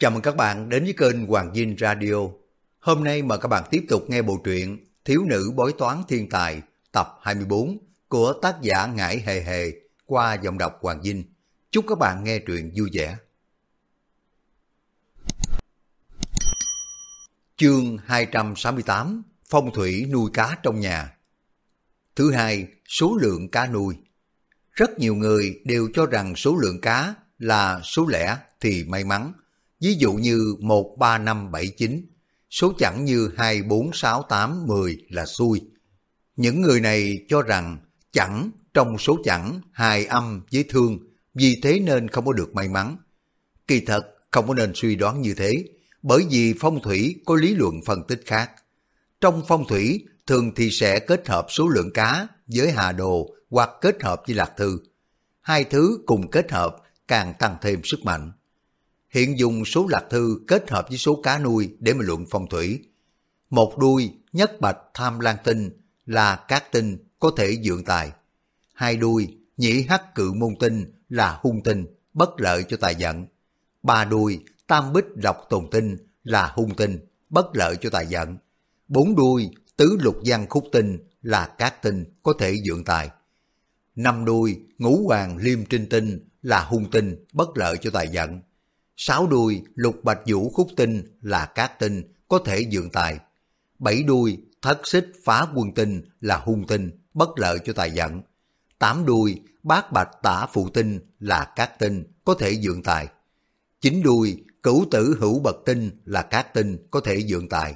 Chào mừng các bạn đến với kênh Hoàng Dinh Radio. Hôm nay mời các bạn tiếp tục nghe bộ truyện Thiếu nữ bói toán thiên tài tập 24 của tác giả Ngải Hề Hề qua giọng đọc Hoàng Dinh. Chúc các bạn nghe truyện vui vẻ. Chương 268 Phong thủy nuôi cá trong nhà Thứ hai, số lượng cá nuôi. Rất nhiều người đều cho rằng số lượng cá là số lẻ thì may mắn. Ví dụ như 1, 3, 5, 7, 9, số chẵn như 2, 4, 6, 8, 10 là xui. Những người này cho rằng chẵn trong số chẵn hài âm với thương, vì thế nên không có được may mắn. Kỳ thật không có nên suy đoán như thế, bởi vì phong thủy có lý luận phân tích khác. Trong phong thủy thường thì sẽ kết hợp số lượng cá với hà đồ hoặc kết hợp với lạc thư. Hai thứ cùng kết hợp càng tăng thêm sức mạnh. Hiện dùng số lạc thư kết hợp với số cá nuôi để mà luận phong thủy. Một đuôi nhất bạch tham lan tinh là cát tinh có thể dượng tài. Hai đuôi nhĩ hắc cự môn tinh là hung tinh, bất lợi cho tài vận. Ba đuôi tam bích độc tồn tinh là hung tinh, bất lợi cho tài vận. Bốn đuôi tứ lục văn khúc tinh là cát tinh có thể dượng tài. Năm đuôi ngũ hoàng liêm trinh tinh là hung tinh bất lợi cho tài vận. Sáu đuôi lục bạch vũ khúc tinh là cát tinh có thể dượng tài. Bảy đuôi thất xích phá quân tinh là hung tinh bất lợi cho tài vận. Tám đuôi bát bạch tả phụ tinh là cát tinh có thể dượng tài. Chín đuôi cửu tử hữu bậc tinh là cát tinh có thể dượng tài.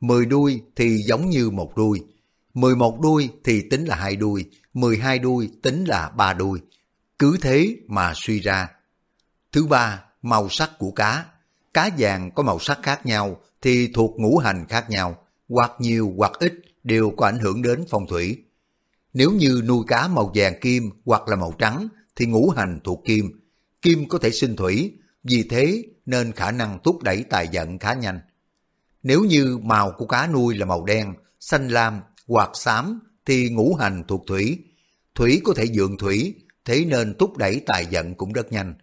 Mười đuôi thì giống như một đuôi, mười một đuôi thì tính là hai đuôi, mười hai đuôi tính là ba đuôi. Cứ thế mà suy ra. Thứ ba, màu sắc của cá. Cá vàng có màu sắc khác nhau thì thuộc ngũ hành khác nhau, hoặc nhiều hoặc ít đều có ảnh hưởng đến phong thủy. Nếu như nuôi cá màu vàng kim hoặc là màu trắng thì ngũ hành thuộc kim. Kim có thể sinh thủy, vì thế nên khả năng thúc đẩy tài vận khá nhanh. Nếu như màu của cá nuôi là màu đen, xanh lam hoặc xám thì ngũ hành thuộc thủy. Thủy có thể dượng thủy, thế nên thúc đẩy tài vận cũng rất nhanh.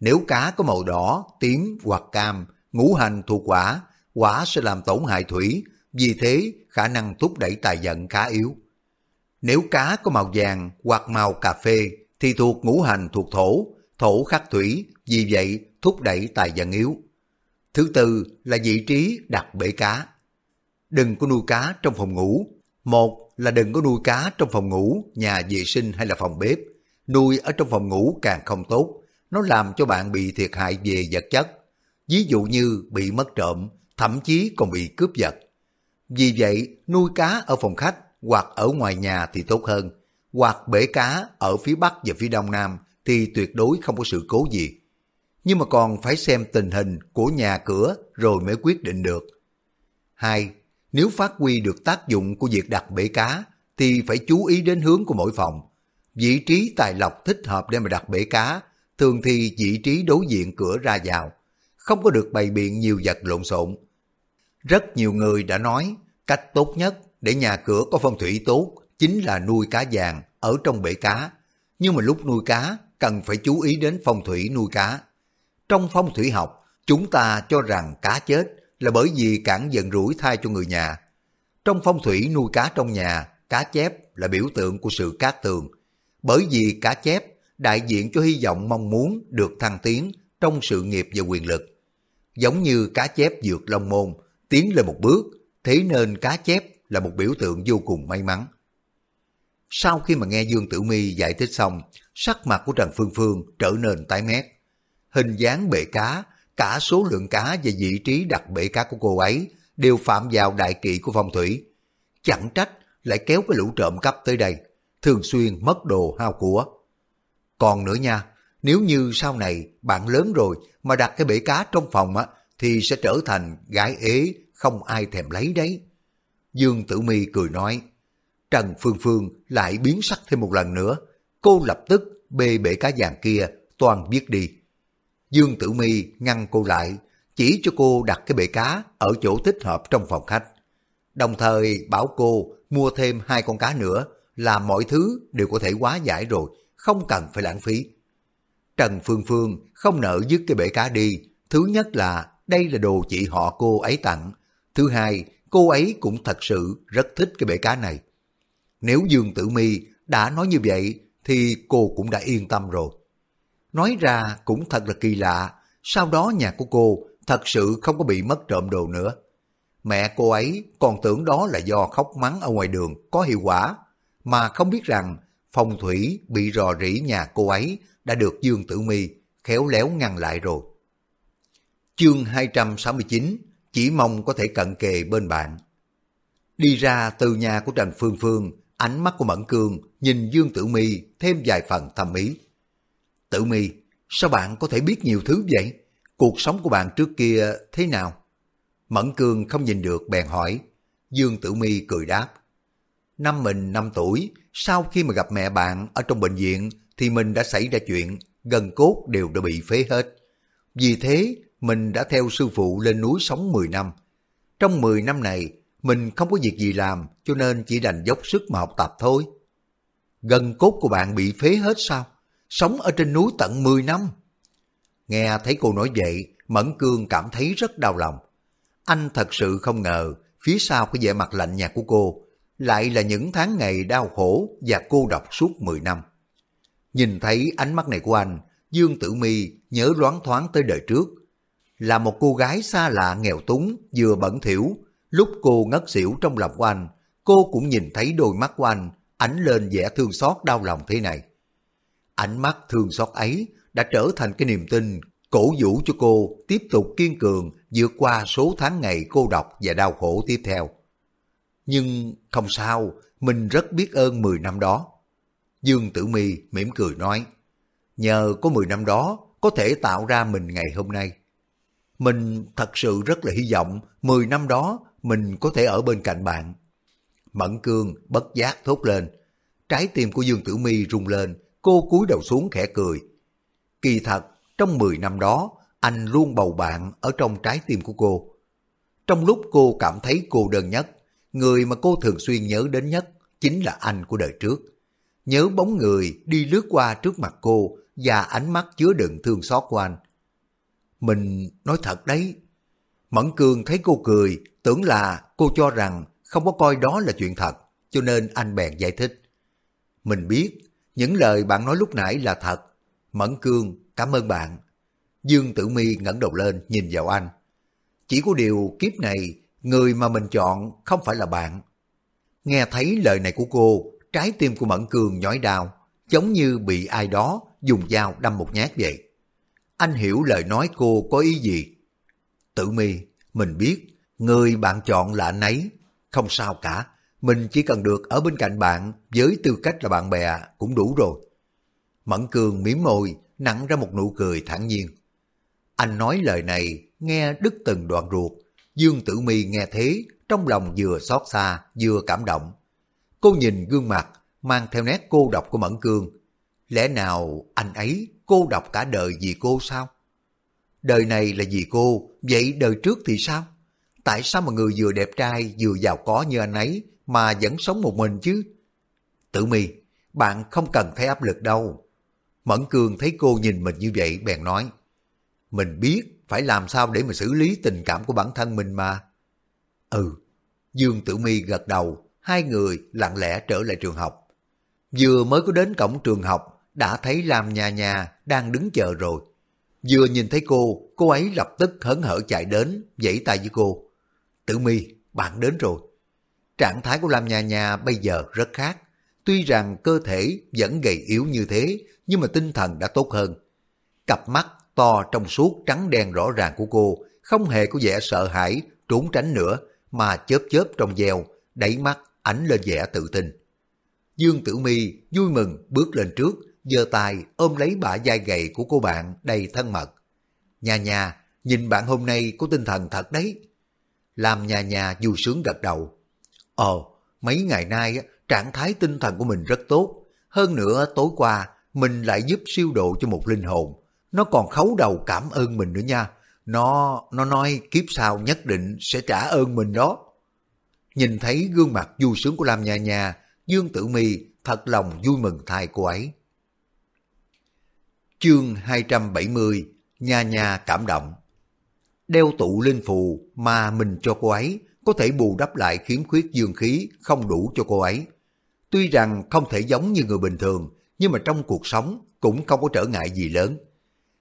Nếu cá có màu đỏ, tím hoặc cam, ngũ hành thuộc quả, quả sẽ làm tổn hại thủy, vì thế khả năng thúc đẩy tài vận khá yếu. Nếu cá có màu vàng hoặc màu cà phê thì thuộc ngũ hành thuộc thổ, thổ khắc thủy, vì vậy thúc đẩy tài vận yếu. Thứ tư là vị trí đặt bể cá. Đừng có nuôi cá trong phòng ngủ. Một là đừng có nuôi cá trong phòng ngủ, nhà vệ sinh hay là phòng bếp. Nuôi ở trong phòng ngủ càng không tốt, nó làm cho bạn bị thiệt hại về vật chất. Ví dụ như bị mất trộm, thậm chí còn bị cướp giật. Vì vậy, nuôi cá ở phòng khách hoặc ở ngoài nhà thì tốt hơn, hoặc bể cá ở phía bắc và phía đông nam thì tuyệt đối không có sự cố gì. Nhưng mà còn phải xem tình hình của nhà cửa rồi mới quyết định được. Hai, nếu phát huy được tác dụng của việc đặt bể cá thì phải chú ý đến hướng của mỗi phòng. Vị trí tài lộc thích hợp để mà đặt bể cá thường thì vị trí đối diện cửa ra vào, không có được bày biện nhiều vật lộn xộn. Rất nhiều người đã nói cách tốt nhất để nhà cửa có phong thủy tốt chính là nuôi cá vàng ở trong bể cá. Nhưng mà lúc nuôi cá cần phải chú ý đến phong thủy nuôi cá. Trong phong thủy học, chúng ta cho rằng cá chết là bởi vì cản giận rủi thai cho người nhà. Trong phong thủy nuôi cá trong nhà, cá chép là biểu tượng của sự cát tường. Bởi vì cá chép đại diện cho hy vọng mong muốn được thăng tiến trong sự nghiệp và quyền lực. Giống như cá chép vượt long môn, tiến lên một bước, thế nên cá chép là một biểu tượng vô cùng may mắn. Sau khi mà nghe Dương Tử Mi giải thích xong, sắc mặt của Trần Phương Phương trở nên tái mét. Hình dáng bể cá, cả số lượng cá và vị trí đặt bể cá của cô ấy đều phạm vào đại kỵ của phong thủy. Chẳng trách lại kéo cái lũ trộm cắp tới đây, thường xuyên mất đồ hao của. Còn nữa nha, nếu như sau này bạn lớn rồi mà đặt cái bể cá trong phòng á, thì sẽ trở thành gái ế, không ai thèm lấy đấy. Dương Tử Mi cười nói, Trần Phương Phương lại biến sắc thêm một lần nữa. Cô lập tức bê bể cá vàng kia, toàn biết đi. Dương Tử Mi ngăn cô lại, chỉ cho cô đặt cái bể cá ở chỗ thích hợp trong phòng khách. Đồng thời bảo cô mua thêm hai con cá nữa là mọi thứ đều có thể hóa giải rồi, không cần phải lãng phí. Trần Phương Phương không nỡ dứt cái bể cá đi, Thứ nhất là đây là đồ chị họ cô ấy tặng. Thứ hai, cô ấy cũng thật sự rất thích cái bể cá này. Nếu Dương Tử Mi đã nói như vậy thì cô cũng đã yên tâm rồi. Nói ra cũng thật là kỳ lạ, sau đó nhà của cô thật sự không có bị mất trộm đồ nữa. Mẹ cô ấy còn tưởng đó là do khóc mắng ở ngoài đường có hiệu quả, mà không biết rằng phong thủy bị rò rỉ nhà cô ấy đã được Dương Tử Mi khéo léo ngăn lại rồi. Chương 269 Chỉ mong có thể cận kề bên bạn. Đi ra từ nhà của Trần Phương Phương, ánh mắt của Mẫn Cương nhìn Dương Tử Mi thêm vài phần thầm ý. Tử Mi, sao bạn có thể biết nhiều thứ vậy? Cuộc sống của bạn trước kia thế nào? Mẫn Cương không nhìn được bèn hỏi. Dương Tử Mi cười đáp. Năm mình năm tuổi, sau khi mà gặp mẹ bạn ở trong bệnh viện thì mình đã xảy ra chuyện, gần cốt đều đã bị phế hết. Vì thế, mình đã theo sư phụ lên núi sống 10 năm. Trong 10 năm này, mình không có việc gì làm cho nên chỉ đành dốc sức mà học tập thôi. Gần cốt của bạn bị phế hết sao? Sống ở trên núi tận 10 năm. Nghe thấy cô nói vậy, Mẫn Cương cảm thấy rất đau lòng. Anh thật sự không ngờ phía sau cái vẻ mặt lạnh nhạt của cô lại là những tháng ngày đau khổ và cô độc suốt 10 năm. Nhìn thấy ánh mắt này của anh, Dương Tử Mi nhớ loáng thoáng tới đời trước. Là một cô gái xa lạ nghèo túng, vừa bẩn thỉu, lúc cô ngất xỉu trong lòng của anh, cô cũng nhìn thấy đôi mắt của anh ánh lên vẻ thương xót đau lòng thế này. Ánh mắt thương xót ấy đã trở thành cái niềm tin cổ vũ cho cô tiếp tục kiên cường vượt qua số tháng ngày cô độc và đau khổ tiếp theo. Nhưng không sao, mình rất biết ơn 10 năm đó. Dương Tử Mi mỉm cười nói, nhờ có 10 năm đó có thể tạo ra mình ngày hôm nay. Mình thật sự rất là hy vọng 10 năm đó mình có thể ở bên cạnh bạn. Mẫn Cương bất giác thốt lên, trái tim của Dương Tử Mi rung lên, cô cúi đầu xuống khẽ cười. Kỳ thật, trong 10 năm đó, anh luôn bầu bạn ở trong trái tim của cô. Trong lúc cô cảm thấy cô đơn nhất, người mà cô thường xuyên nhớ đến nhất chính là anh của đời trước. Nhớ bóng người đi lướt qua trước mặt cô và ánh mắt chứa đựng thương xót của anh. Mình nói thật đấy. Mẫn Cương thấy cô cười, tưởng là cô cho rằng không có coi đó là chuyện thật, cho nên anh bèn giải thích. Mình biết, những lời bạn nói lúc nãy là thật. Mẫn Cương, cảm ơn bạn. Dương Tử Mi ngẩng đầu lên nhìn vào anh. Chỉ có điều kiếp này, người mà mình chọn không phải là bạn. Nghe thấy lời này của cô, trái tim của Mẫn Cường nhói đau, giống như bị ai đó dùng dao đâm một nhát vậy. Anh hiểu lời nói cô có ý gì. Tử mi, mình biết, người bạn chọn là anh ấy. Không sao cả, mình chỉ cần được ở bên cạnh bạn với tư cách là bạn bè cũng đủ rồi. Mẫn Cường mỉm môi, nặng ra một nụ cười thản nhiên. Anh nói lời này, nghe đứt từng đoạn ruột. Dương Tử Mi nghe thế, trong lòng vừa xót xa, vừa cảm động. Cô nhìn gương mặt, mang theo nét cô độc của Mẫn Cương. Lẽ nào anh ấy cô độc cả đời vì cô sao? Đời này là vì cô, vậy đời trước thì sao? Tại sao mà người vừa đẹp trai vừa giàu có như anh ấy mà vẫn sống một mình chứ? Tử mi, bạn không cần thấy áp lực đâu. Mẫn Cương thấy cô nhìn mình như vậy bèn nói. Mình biết phải làm sao để mà xử lý tình cảm của bản thân mình mà. Ừ, Dương Tử Mi gật đầu, hai người lặng lẽ trở lại trường học. Vừa mới có đến cổng trường học, đã thấy Lam nhà nhà đang đứng chờ rồi. Vừa nhìn thấy cô, cô ấy lập tức hớn hở chạy đến, vẫy tay với cô. Tử Mi, bạn đến rồi. Trạng thái của Lam nhà nhà bây giờ rất khác. Tuy rằng cơ thể vẫn gầy yếu như thế, nhưng mà tinh thần đã tốt hơn. Cặp mắt to trong suốt trắng đen rõ ràng của cô không hề có vẻ sợ hãi, trốn tránh nữa, mà chớp chớp trong veo, đẩy mắt ánh lên vẻ tự tin. Dương Tử Mi vui mừng bước lên trước, giơ tay ôm lấy bả vai gầy của cô bạn đầy thân mật. Nhà nhà, nhìn bạn hôm nay có tinh thần thật đấy. Làm nhà nhà vui sướng gật đầu. Ồ, mấy ngày nay trạng thái tinh thần của mình rất tốt. Hơn nữa tối qua mình lại giúp siêu độ cho một linh hồn. Nó còn khấu đầu cảm ơn mình nữa nha. Nó, nó nói kiếp sau nhất định sẽ trả ơn mình đó. Nhìn thấy gương mặt vui sướng của Lam Nha Nha, Dương Tử Mi thật lòng vui mừng thay cô ấy. Chương 270 Nha Nha cảm động Đeo tụ linh phù mà mình cho cô ấy có thể bù đắp lại khiếm khuyết dương khí không đủ cho cô ấy. Tuy rằng không thể giống như người bình thường, nhưng mà trong cuộc sống cũng không có trở ngại gì lớn.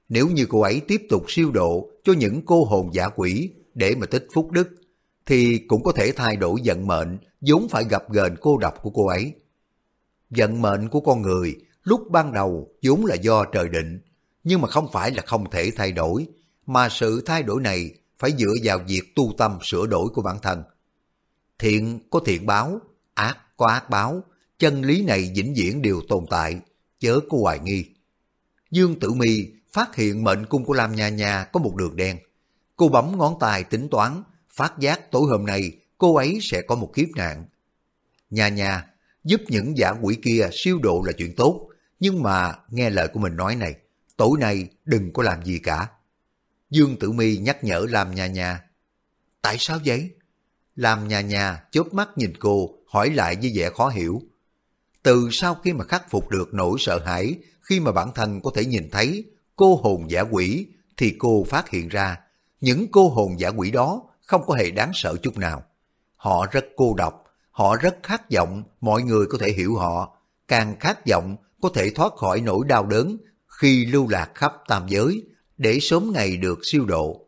Nếu như cô ấy tiếp tục siêu độ cho những cô hồn giả quỷ để mà tích phúc đức, thì cũng có thể thay đổi vận mệnh vốn phải gặp gền cô độc của cô ấy. Vận mệnh của con người lúc ban đầu vốn là do trời định, nhưng mà không phải là không thể thay đổi, mà sự thay đổi này phải dựa vào việc tu tâm sửa đổi của bản thân. Thiện có thiện báo, ác có ác báo, chân lý này vĩnh viễn đều tồn tại, chớ có hoài nghi. Dương Tử Mi phát hiện mệnh cung của Lam Nha Nha có một đường đen. Cô bấm ngón tay tính toán, phát giác tối hôm nay cô ấy sẽ có một kiếp nạn. Nha Nha, giúp những giả quỷ kia siêu độ là chuyện tốt, nhưng mà nghe lời của mình nói này, tối nay đừng có làm gì cả. Dương Tử Mi nhắc nhở Lam Nha Nha. Tại sao vậy? Lam Nha Nha chớp mắt nhìn cô, hỏi lại với vẻ khó hiểu. Từ sau khi mà khắc phục được nỗi sợ hãi, khi mà bản thân có thể nhìn thấy cô hồn giả quỷ, thì cô phát hiện ra những cô hồn giả quỷ đó không có hề đáng sợ chút nào. Họ rất cô độc, họ rất khát vọng mọi người có thể hiểu họ, càng khát vọng có thể thoát khỏi nỗi đau đớn khi lưu lạc khắp tam giới để sớm ngày được siêu độ.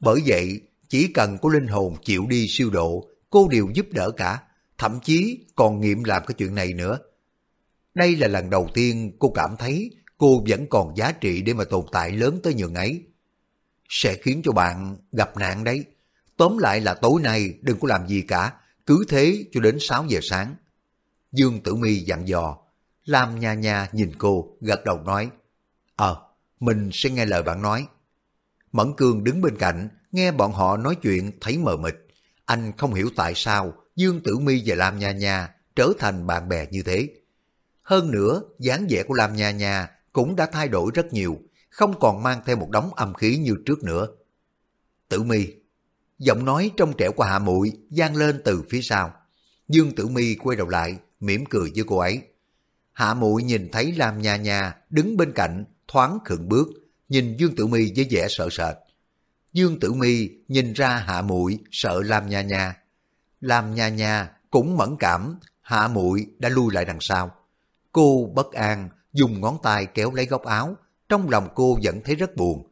Bởi vậy, chỉ cần có linh hồn chịu đi siêu độ, cô đều giúp đỡ cả, thậm chí còn nghiệm làm cái chuyện này nữa. Đây là lần đầu tiên cô cảm thấy cô vẫn còn giá trị để mà tồn tại lớn tới nhường ấy. Sẽ khiến cho bạn gặp nạn đấy. Tóm lại là tối nay đừng có làm gì cả, cứ thế cho đến 6 giờ sáng. Dương Tử Mi dặn dò, Lam Nha Nha nhìn cô, gật đầu nói, Ờ, mình sẽ nghe lời bạn nói. Mẫn Cương đứng bên cạnh, nghe bọn họ nói chuyện thấy mờ mịt. Anh không hiểu tại sao Dương Tử Mi và Lam Nha Nha trở thành bạn bè như thế. Hơn nữa, dáng vẻ của Lam Nha Nha cũng đã thay đổi rất nhiều, không còn mang theo một đống âm khí như trước nữa. Tử Mi, giọng nói trong trẻo của Hạ Muội vang lên từ phía sau. Dương Tử Mi quay đầu lại, mỉm cười với cô ấy. Hạ Muội nhìn thấy Lam Nha Nha đứng bên cạnh, thoáng khựng bước, nhìn Dương Tử Mi với vẻ sợ sệt. Dương Tử Mi nhìn ra Hạ Muội sợ Lam Nha Nha. Lam Nha Nha cũng mẫn cảm, Hạ Muội đã lui lại đằng sau. Cô bất an, dùng ngón tay kéo lấy góc áo, trong lòng cô vẫn thấy rất buồn.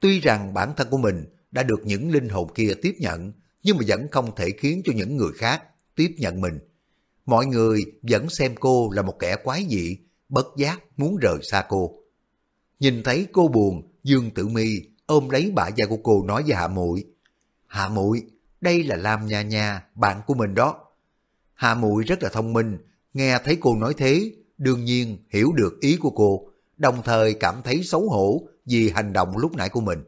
Tuy rằng bản thân của mình đã được những linh hồn kia tiếp nhận, nhưng mà vẫn không thể khiến cho những người khác tiếp nhận mình. Mọi người vẫn xem cô là một kẻ quái dị, bất giác muốn rời xa cô. Nhìn thấy cô buồn, Dương Tử Mi ôm lấy bả vai của cô nói với Hạ Muội, "Hạ Muội, đây là Lam Nha Nha, bạn của mình đó." Hạ Muội rất là thông minh, nghe thấy cô nói thế, đương nhiên hiểu được ý của cô, đồng thời cảm thấy xấu hổ vì hành động lúc nãy của mình.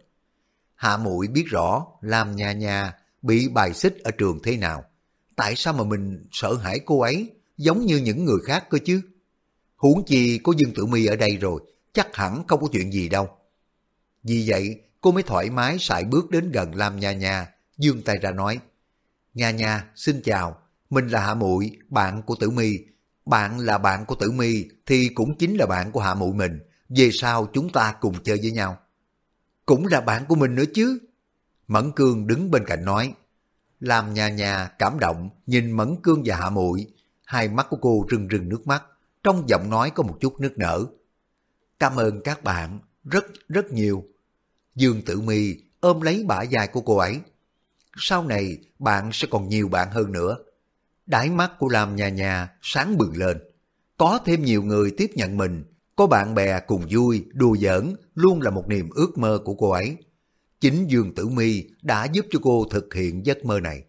Hạ Muội biết rõ Lam Nha Nha bị bài xích ở trường thế nào. Tại sao mà mình sợ hãi cô ấy giống như những người khác cơ chứ? Huống chi có Dương Tử Mi ở đây rồi, chắc hẳn không có chuyện gì đâu. Vì vậy, cô mới thoải mái sải bước đến gần Lam Nha Nha, dương tay ra nói, Nha Nha, xin chào, mình là Hạ Muội, bạn của Tử Mi. Bạn là bạn của Tử Mi thì cũng chính là bạn của Hạ Muội mình. Về sau chúng ta cùng chơi với nhau. Cũng là bạn của mình nữa chứ. Mẫn Cương đứng bên cạnh nói. Làm nhà nhà cảm động nhìn Mẫn Cương và Hạ Muội, hai mắt của cô rưng rưng nước mắt, trong giọng nói có một chút nước nở. Cảm ơn các bạn, rất rất nhiều. Dương Tử Mi ôm lấy bả vai của cô ấy. Sau này bạn sẽ còn nhiều bạn hơn nữa. Đáy mắt của Lam nhà nhà sáng bừng lên. Có thêm nhiều người tiếp nhận mình, có bạn bè cùng vui, đùa giỡn luôn là một niềm ước mơ của cô ấy. Chính Dương Tử Mi đã giúp cho cô thực hiện giấc mơ này.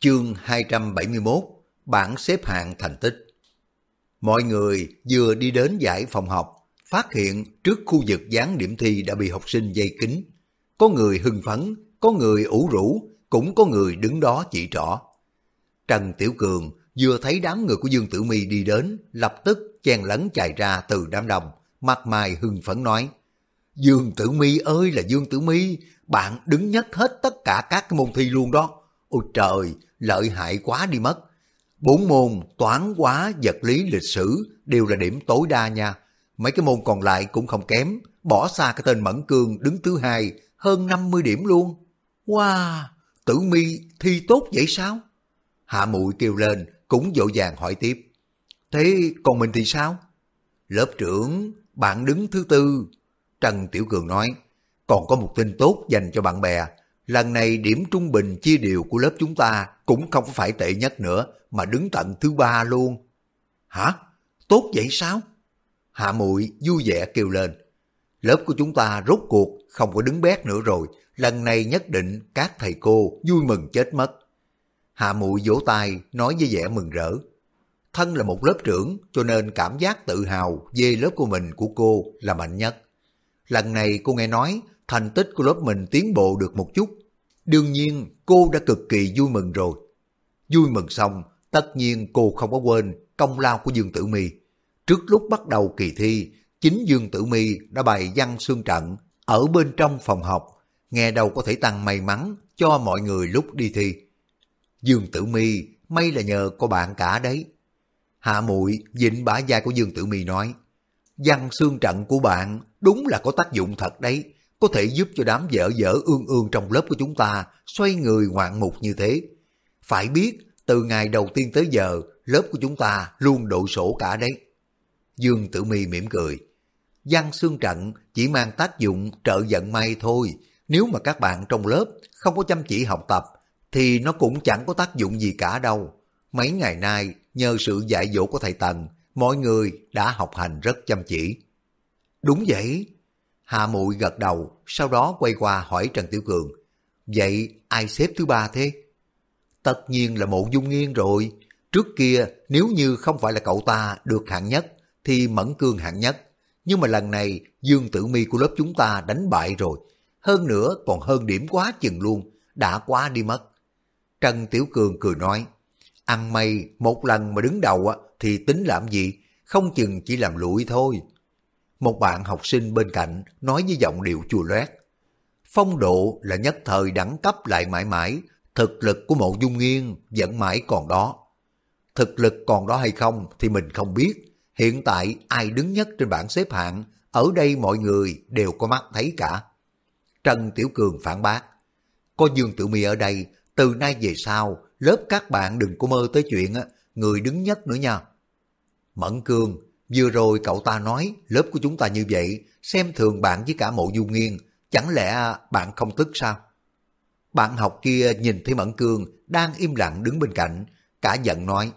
Chương 271 Bảng xếp hạng thành tích Mọi người vừa đi đến giải phòng học, phát hiện trước khu vực dán điểm thi đã bị học sinh dây kính. Có người hưng phấn, có người ủ rũ, cũng có người đứng đó chỉ trỏ. Trần Tiểu Cường vừa thấy đám người của Dương Tử Mi đi đến, lập tức chen lấn chạy ra từ đám đông, mặt mày hưng phấn nói, Dương Tử Mi ơi là Dương Tử Mi, bạn đứng nhất hết tất cả các môn thi luôn đó. Ôi trời, lợi hại quá đi mất. Bốn môn toán hóa, vật lý, lịch sử đều là điểm tối đa nha. Mấy cái môn còn lại cũng không kém, bỏ xa cái tên Mẫn Cương đứng thứ hai hơn 50 điểm luôn. Wow, tử mi thi tốt vậy sao? Hạ Mụi kêu lên, cũng dỗ dàng hỏi tiếp. Thế còn mình thì sao? Lớp trưởng, bạn đứng thứ tư. Trần Tiểu Cường nói, còn có một tin tốt dành cho bạn bè. Lần này điểm trung bình chia đều của lớp chúng ta cũng không phải tệ nhất nữa, mà đứng tận thứ ba luôn. Hả? Tốt vậy sao? Hạ Mụi vui vẻ kêu lên. Lớp của chúng ta rốt cuộc không có đứng bét nữa rồi, lần này nhất định các thầy cô vui mừng chết mất. Hạ Mụi vỗ tay nói với vẻ mừng rỡ. Thân là một lớp trưởng cho nên cảm giác tự hào về lớp của mình của cô là mạnh nhất. Lần này cô nghe nói thành tích của lớp mình tiến bộ được một chút. Đương nhiên cô đã cực kỳ vui mừng rồi. Vui mừng xong, tất nhiên cô không có quên công lao của Dương Tử my Trước lúc bắt đầu kỳ thi, chính Dương Tử my đã bày văn xương trận ở bên trong phòng học, nghe đâu có thể tăng may mắn cho mọi người lúc đi thi. Dương Tử Mi may là nhờ có bạn cả đấy. Hạ Muội dịnh bả vai của Dương Tử Mi nói, văn xương trận của bạn đúng là có tác dụng thật đấy, có thể giúp cho đám vợ dở ương ương trong lớp của chúng ta xoay người ngoạn mục như thế. Phải biết, từ ngày đầu tiên tới giờ, lớp của chúng ta luôn độ sổ cả đấy. Dương Tử Mi mỉm cười. Văn xương trận chỉ mang tác dụng trợ giận may thôi. Nếu mà các bạn trong lớp không có chăm chỉ học tập, thì nó cũng chẳng có tác dụng gì cả đâu. Mấy ngày nay, nhờ sự dạy dỗ của thầy Tần, mọi người đã học hành rất chăm chỉ. Đúng vậy. Hà Mụi gật đầu, sau đó quay qua hỏi Trần Tiểu Cường. Vậy ai xếp thứ ba thế? Tất nhiên là mộ dung nghiên rồi. Trước kia nếu như không phải là cậu ta được hạng nhất thì Mẫn Cương hạng nhất. Nhưng mà lần này Dương Tử Mi của lớp chúng ta đánh bại rồi. Hơn nữa còn hơn điểm quá chừng luôn. Đã quá đi mất. Trần Tiểu Cường cười nói. Ăn mây một lần mà đứng đầu thì tính làm gì? Không chừng chỉ làm lụi thôi. Một bạn học sinh bên cạnh nói với giọng điệu chua loét. Phong độ là nhất thời đẳng cấp lại mãi mãi, thực lực của mộ dung nghiên vẫn mãi còn đó. Thực lực còn đó hay không thì mình không biết. Hiện tại ai đứng nhất trên bảng xếp hạng, ở đây mọi người đều có mắt thấy cả. Trần Tiểu Cường phản bác. Có Dương Tử Mi ở đây, từ nay về sau, lớp các bạn đừng có mơ tới chuyện người đứng nhất nữa nha. Mẫn Cương, vừa rồi cậu ta nói lớp của chúng ta như vậy, xem thường bạn với cả mộ dung nghiên, chẳng lẽ à, bạn không tức sao? Bạn học kia nhìn thấy Mẫn Cương đang im lặng đứng bên cạnh, cả giận nói,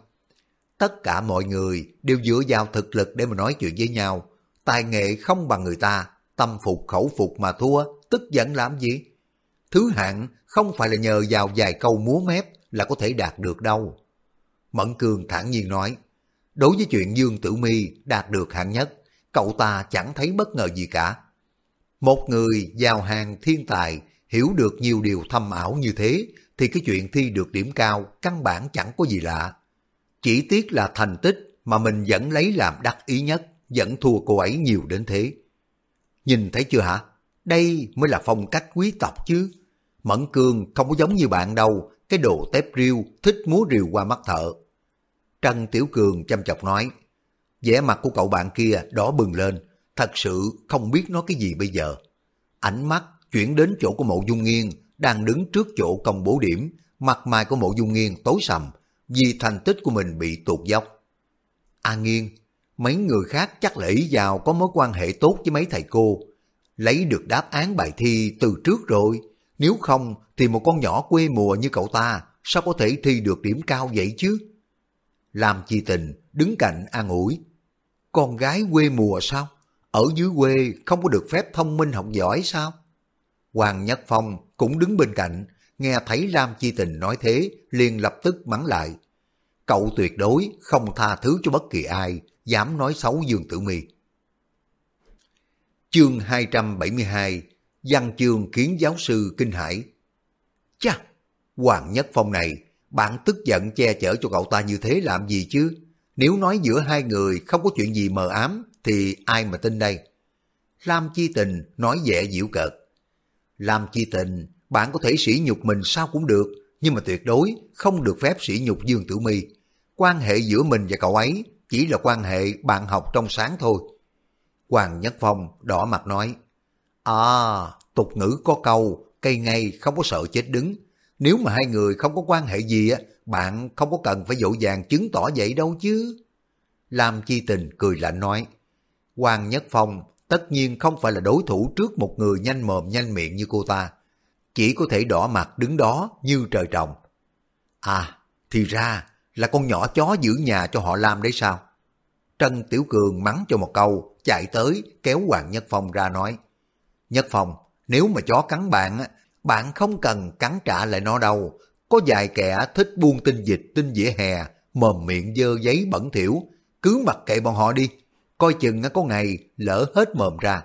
tất cả mọi người đều dựa vào thực lực để mà nói chuyện với nhau, tài nghệ không bằng người ta, tâm phục khẩu phục mà thua, tức giận làm gì? Thứ hạng không phải là nhờ vào vài câu múa mép là có thể đạt được đâu. Mẫn Cương thản nhiên nói, đối với chuyện Dương Tử Mi đạt được hạng nhất, cậu ta chẳng thấy bất ngờ gì cả. Một người giàu hàng thiên tài hiểu được nhiều điều thâm ảo như thế thì cái chuyện thi được điểm cao căn bản chẳng có gì lạ. Chỉ tiếc là thành tích mà mình vẫn lấy làm đắc ý nhất, vẫn thua cô ấy nhiều đến thế. Nhìn thấy chưa hả? Đây mới là phong cách quý tộc chứ. Mẫn Cương không có giống như bạn đâu, cái đồ tép riêu, thích múa rìu qua mắt thợ. Trần Tiểu Cường chăm chọc nói, vẻ mặt của cậu bạn kia đỏ bừng lên, thật sự không biết nói cái gì bây giờ. Ánh mắt chuyển đến chỗ của mộ dung nghiên, đang đứng trước chỗ công bố điểm, mặt mày của mộ dung nghiên tối sầm, vì thành tích của mình bị tụt dốc. A nghiên, mấy người khác chắc là ý vào có mối quan hệ tốt với mấy thầy cô, lấy được đáp án bài thi từ trước rồi. Nếu không thì một con nhỏ quê mùa như cậu ta sao có thể thi được điểm cao vậy chứ? Làm chi tình, đứng cạnh an ủi. Con gái quê mùa sao? Ở dưới quê không có được phép thông minh học giỏi sao? Hoàng Nhất Phong cũng đứng bên cạnh, nghe thấy Lam Chi Tình nói thế, liền lập tức mắng lại. Cậu tuyệt đối không tha thứ cho bất kỳ ai, dám nói xấu Dương Tử Mi. Chương 272 Văn chương kiến giáo sư kinh hải Chà, Hoàng Nhất Phong này, bạn tức giận che chở cho cậu ta như thế làm gì chứ? Nếu nói giữa hai người không có chuyện gì mờ ám, thì ai mà tin đây? Lam Chi Tình nói vẻ dịu cợt. Lam Chi Tình, bạn có thể sỉ nhục mình sao cũng được, nhưng mà tuyệt đối không được phép sỉ nhục Dương Tử Mi. Quan hệ giữa mình và cậu ấy chỉ là quan hệ bạn học trong sáng thôi. Hoàng Nhất Phong đỏ mặt nói, À, tục ngữ có câu, cây ngay không có sợ chết đứng. Nếu mà hai người không có quan hệ gì á, bạn không có cần phải dỗ dàng chứng tỏ vậy đâu chứ. Lam Chi Tình cười lạnh nói, Hoàng Nhất Phong tất nhiên không phải là đối thủ trước một người nhanh mồm nhanh miệng như cô ta. Chỉ có thể đỏ mặt đứng đó như trời trồng. À, thì ra là con nhỏ chó giữ nhà cho họ làm đấy sao? Trân Tiểu Cường mắng cho một câu, chạy tới kéo Hoàng Nhất Phong ra nói. Nhất Phong, nếu mà chó cắn bạn, bạn không cần cắn trả lại nó đâu. Có vài kẻ thích buông tinh dịch tinh dĩa hè, mồm miệng dơ giấy bẩn thỉu, cứ mặc kệ bọn họ đi, coi chừng có ngày lỡ hết mồm ra.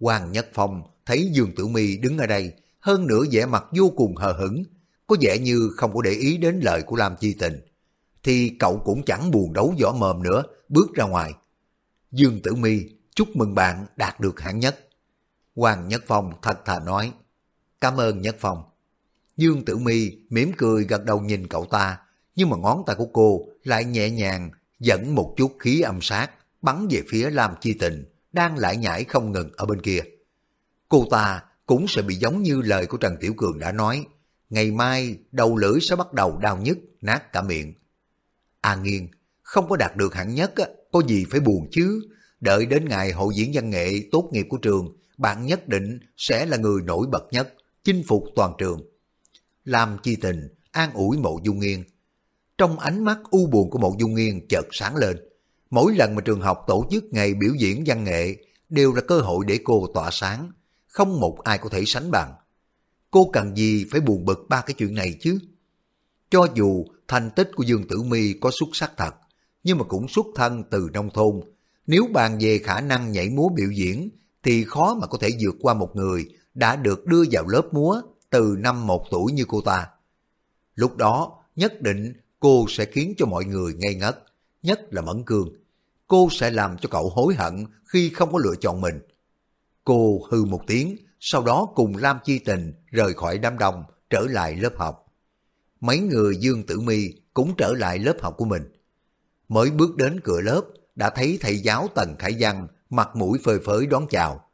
Hoàng Nhất Phong thấy Dương Tử Mi đứng ở đây, hơn nữa vẻ mặt vô cùng hờ hững, có vẻ như không có để ý đến lời của Lam Chi Tình. Thì cậu cũng chẳng buồn đấu võ mồm nữa, bước ra ngoài. Dương Tử Mi chúc mừng bạn đạt được hạng nhất. Hoàng Nhất Phong thật thà nói, cảm ơn Nhất Phong. Dương Tử Mi mỉm cười gật đầu nhìn cậu ta, nhưng mà ngón tay của cô lại nhẹ nhàng dẫn một chút khí âm sát bắn về phía Lam Chi Tình đang lại nhảy không ngừng ở bên kia. Cô ta cũng sẽ bị giống như lời của Trần Tiểu Cường đã nói, ngày mai đầu lưỡi sẽ bắt đầu đau nhức, nát cả miệng. À A Nghiên, không có đạt được hạng nhất, có gì phải buồn chứ, đợi đến ngày hội diễn văn nghệ tốt nghiệp của trường, bạn nhất định sẽ là người nổi bật nhất, chinh phục toàn trường. Lam Chi Tình an ủi mộ dung nghiên. Trong ánh mắt u buồn của mộ dung nghiên chợt sáng lên. Mỗi lần mà trường học tổ chức ngày biểu diễn văn nghệ đều là cơ hội để cô tỏa sáng, không một ai có thể sánh bằng. Cô cần gì phải buồn bực ba cái chuyện này chứ? Cho dù thành tích của Dương Tử Mi có xuất sắc thật, nhưng mà cũng xuất thân từ nông thôn. Nếu bàn về khả năng nhảy múa biểu diễn, thì khó mà có thể vượt qua một người đã được đưa vào lớp múa từ năm một tuổi như cô ta. Lúc đó, nhất định cô sẽ khiến cho mọi người ngây ngất, nhất là Mẫn Cương. Cô sẽ làm cho cậu hối hận khi không có lựa chọn mình. Cô hư một tiếng, sau đó cùng Lam Chi Tình rời khỏi đám đông, trở lại lớp học. Mấy người Dương Tử Mi cũng trở lại lớp học của mình. Mới bước đến cửa lớp, đã thấy thầy giáo Tần Khải Văn mặt mũi phơi phới đón chào.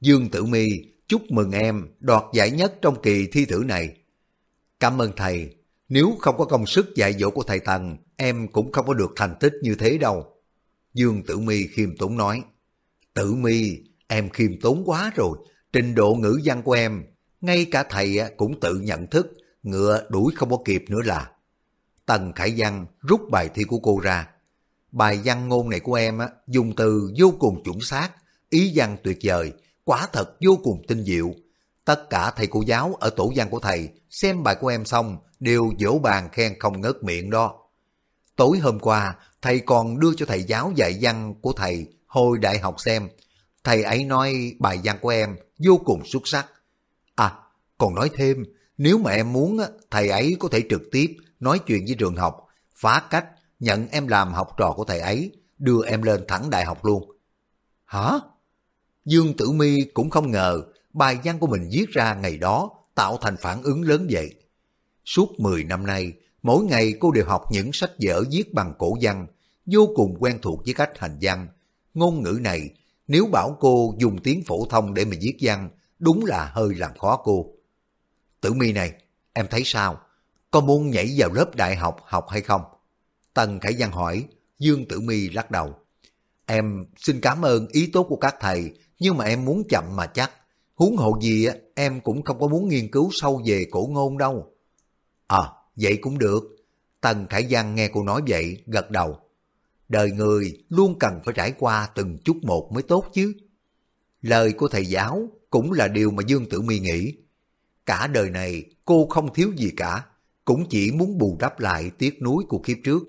Dương Tử Mi chúc mừng em đoạt giải nhất trong kỳ thi thử này. Cảm ơn thầy, nếu không có công sức dạy dỗ của thầy Tần, em cũng không có được thành tích như thế đâu. Dương Tử Mi khiêm tốn nói, Tử Mi, em khiêm tốn quá rồi, trình độ ngữ văn của em, ngay cả thầy cũng tự nhận thức, ngựa đuổi không có kịp nữa là. Tần Khải Văn rút bài thi của cô ra. Bài văn ngôn này của em á dùng từ vô cùng chuẩn xác, ý văn tuyệt vời, quả thật vô cùng tinh diệu. Tất cả thầy cô giáo ở tổ văn của thầy xem bài của em xong đều vỗ bàn khen không ngớt miệng đó. Tối hôm qua, thầy còn đưa cho thầy giáo dạy văn của thầy hồi đại học xem. Thầy ấy nói bài văn của em vô cùng xuất sắc. À, còn nói thêm, nếu mà em muốn, thầy ấy có thể trực tiếp nói chuyện với trường học, phá cách, nhận em làm học trò của thầy ấy, đưa em lên thẳng đại học luôn. Hả? Dương Tử Mi cũng không ngờ bài văn của mình viết ra ngày đó tạo thành phản ứng lớn vậy. Suốt 10 năm nay, mỗi ngày cô đều học những sách vở viết bằng cổ văn, vô cùng quen thuộc với cách hành văn. Ngôn ngữ này, nếu bảo cô dùng tiếng phổ thông để mà viết văn, đúng là hơi làm khó cô. Tử mi này, em thấy sao? Có muốn nhảy vào lớp đại học học hay không? Tần Khải Giang hỏi, Dương Tử mi lắc đầu. Em xin cảm ơn ý tốt của các thầy, nhưng mà em muốn chậm mà chắc. Huống hộ gì em cũng không có muốn nghiên cứu sâu về cổ ngôn đâu. À, vậy cũng được. Tần Khải Giang nghe cô nói vậy, gật đầu. Đời người luôn cần phải trải qua từng chút một mới tốt chứ. Lời của thầy giáo cũng là điều mà Dương Tử Mi nghĩ. Cả đời này cô không thiếu gì cả, cũng chỉ muốn bù đắp lại tiếc nuối của kiếp trước.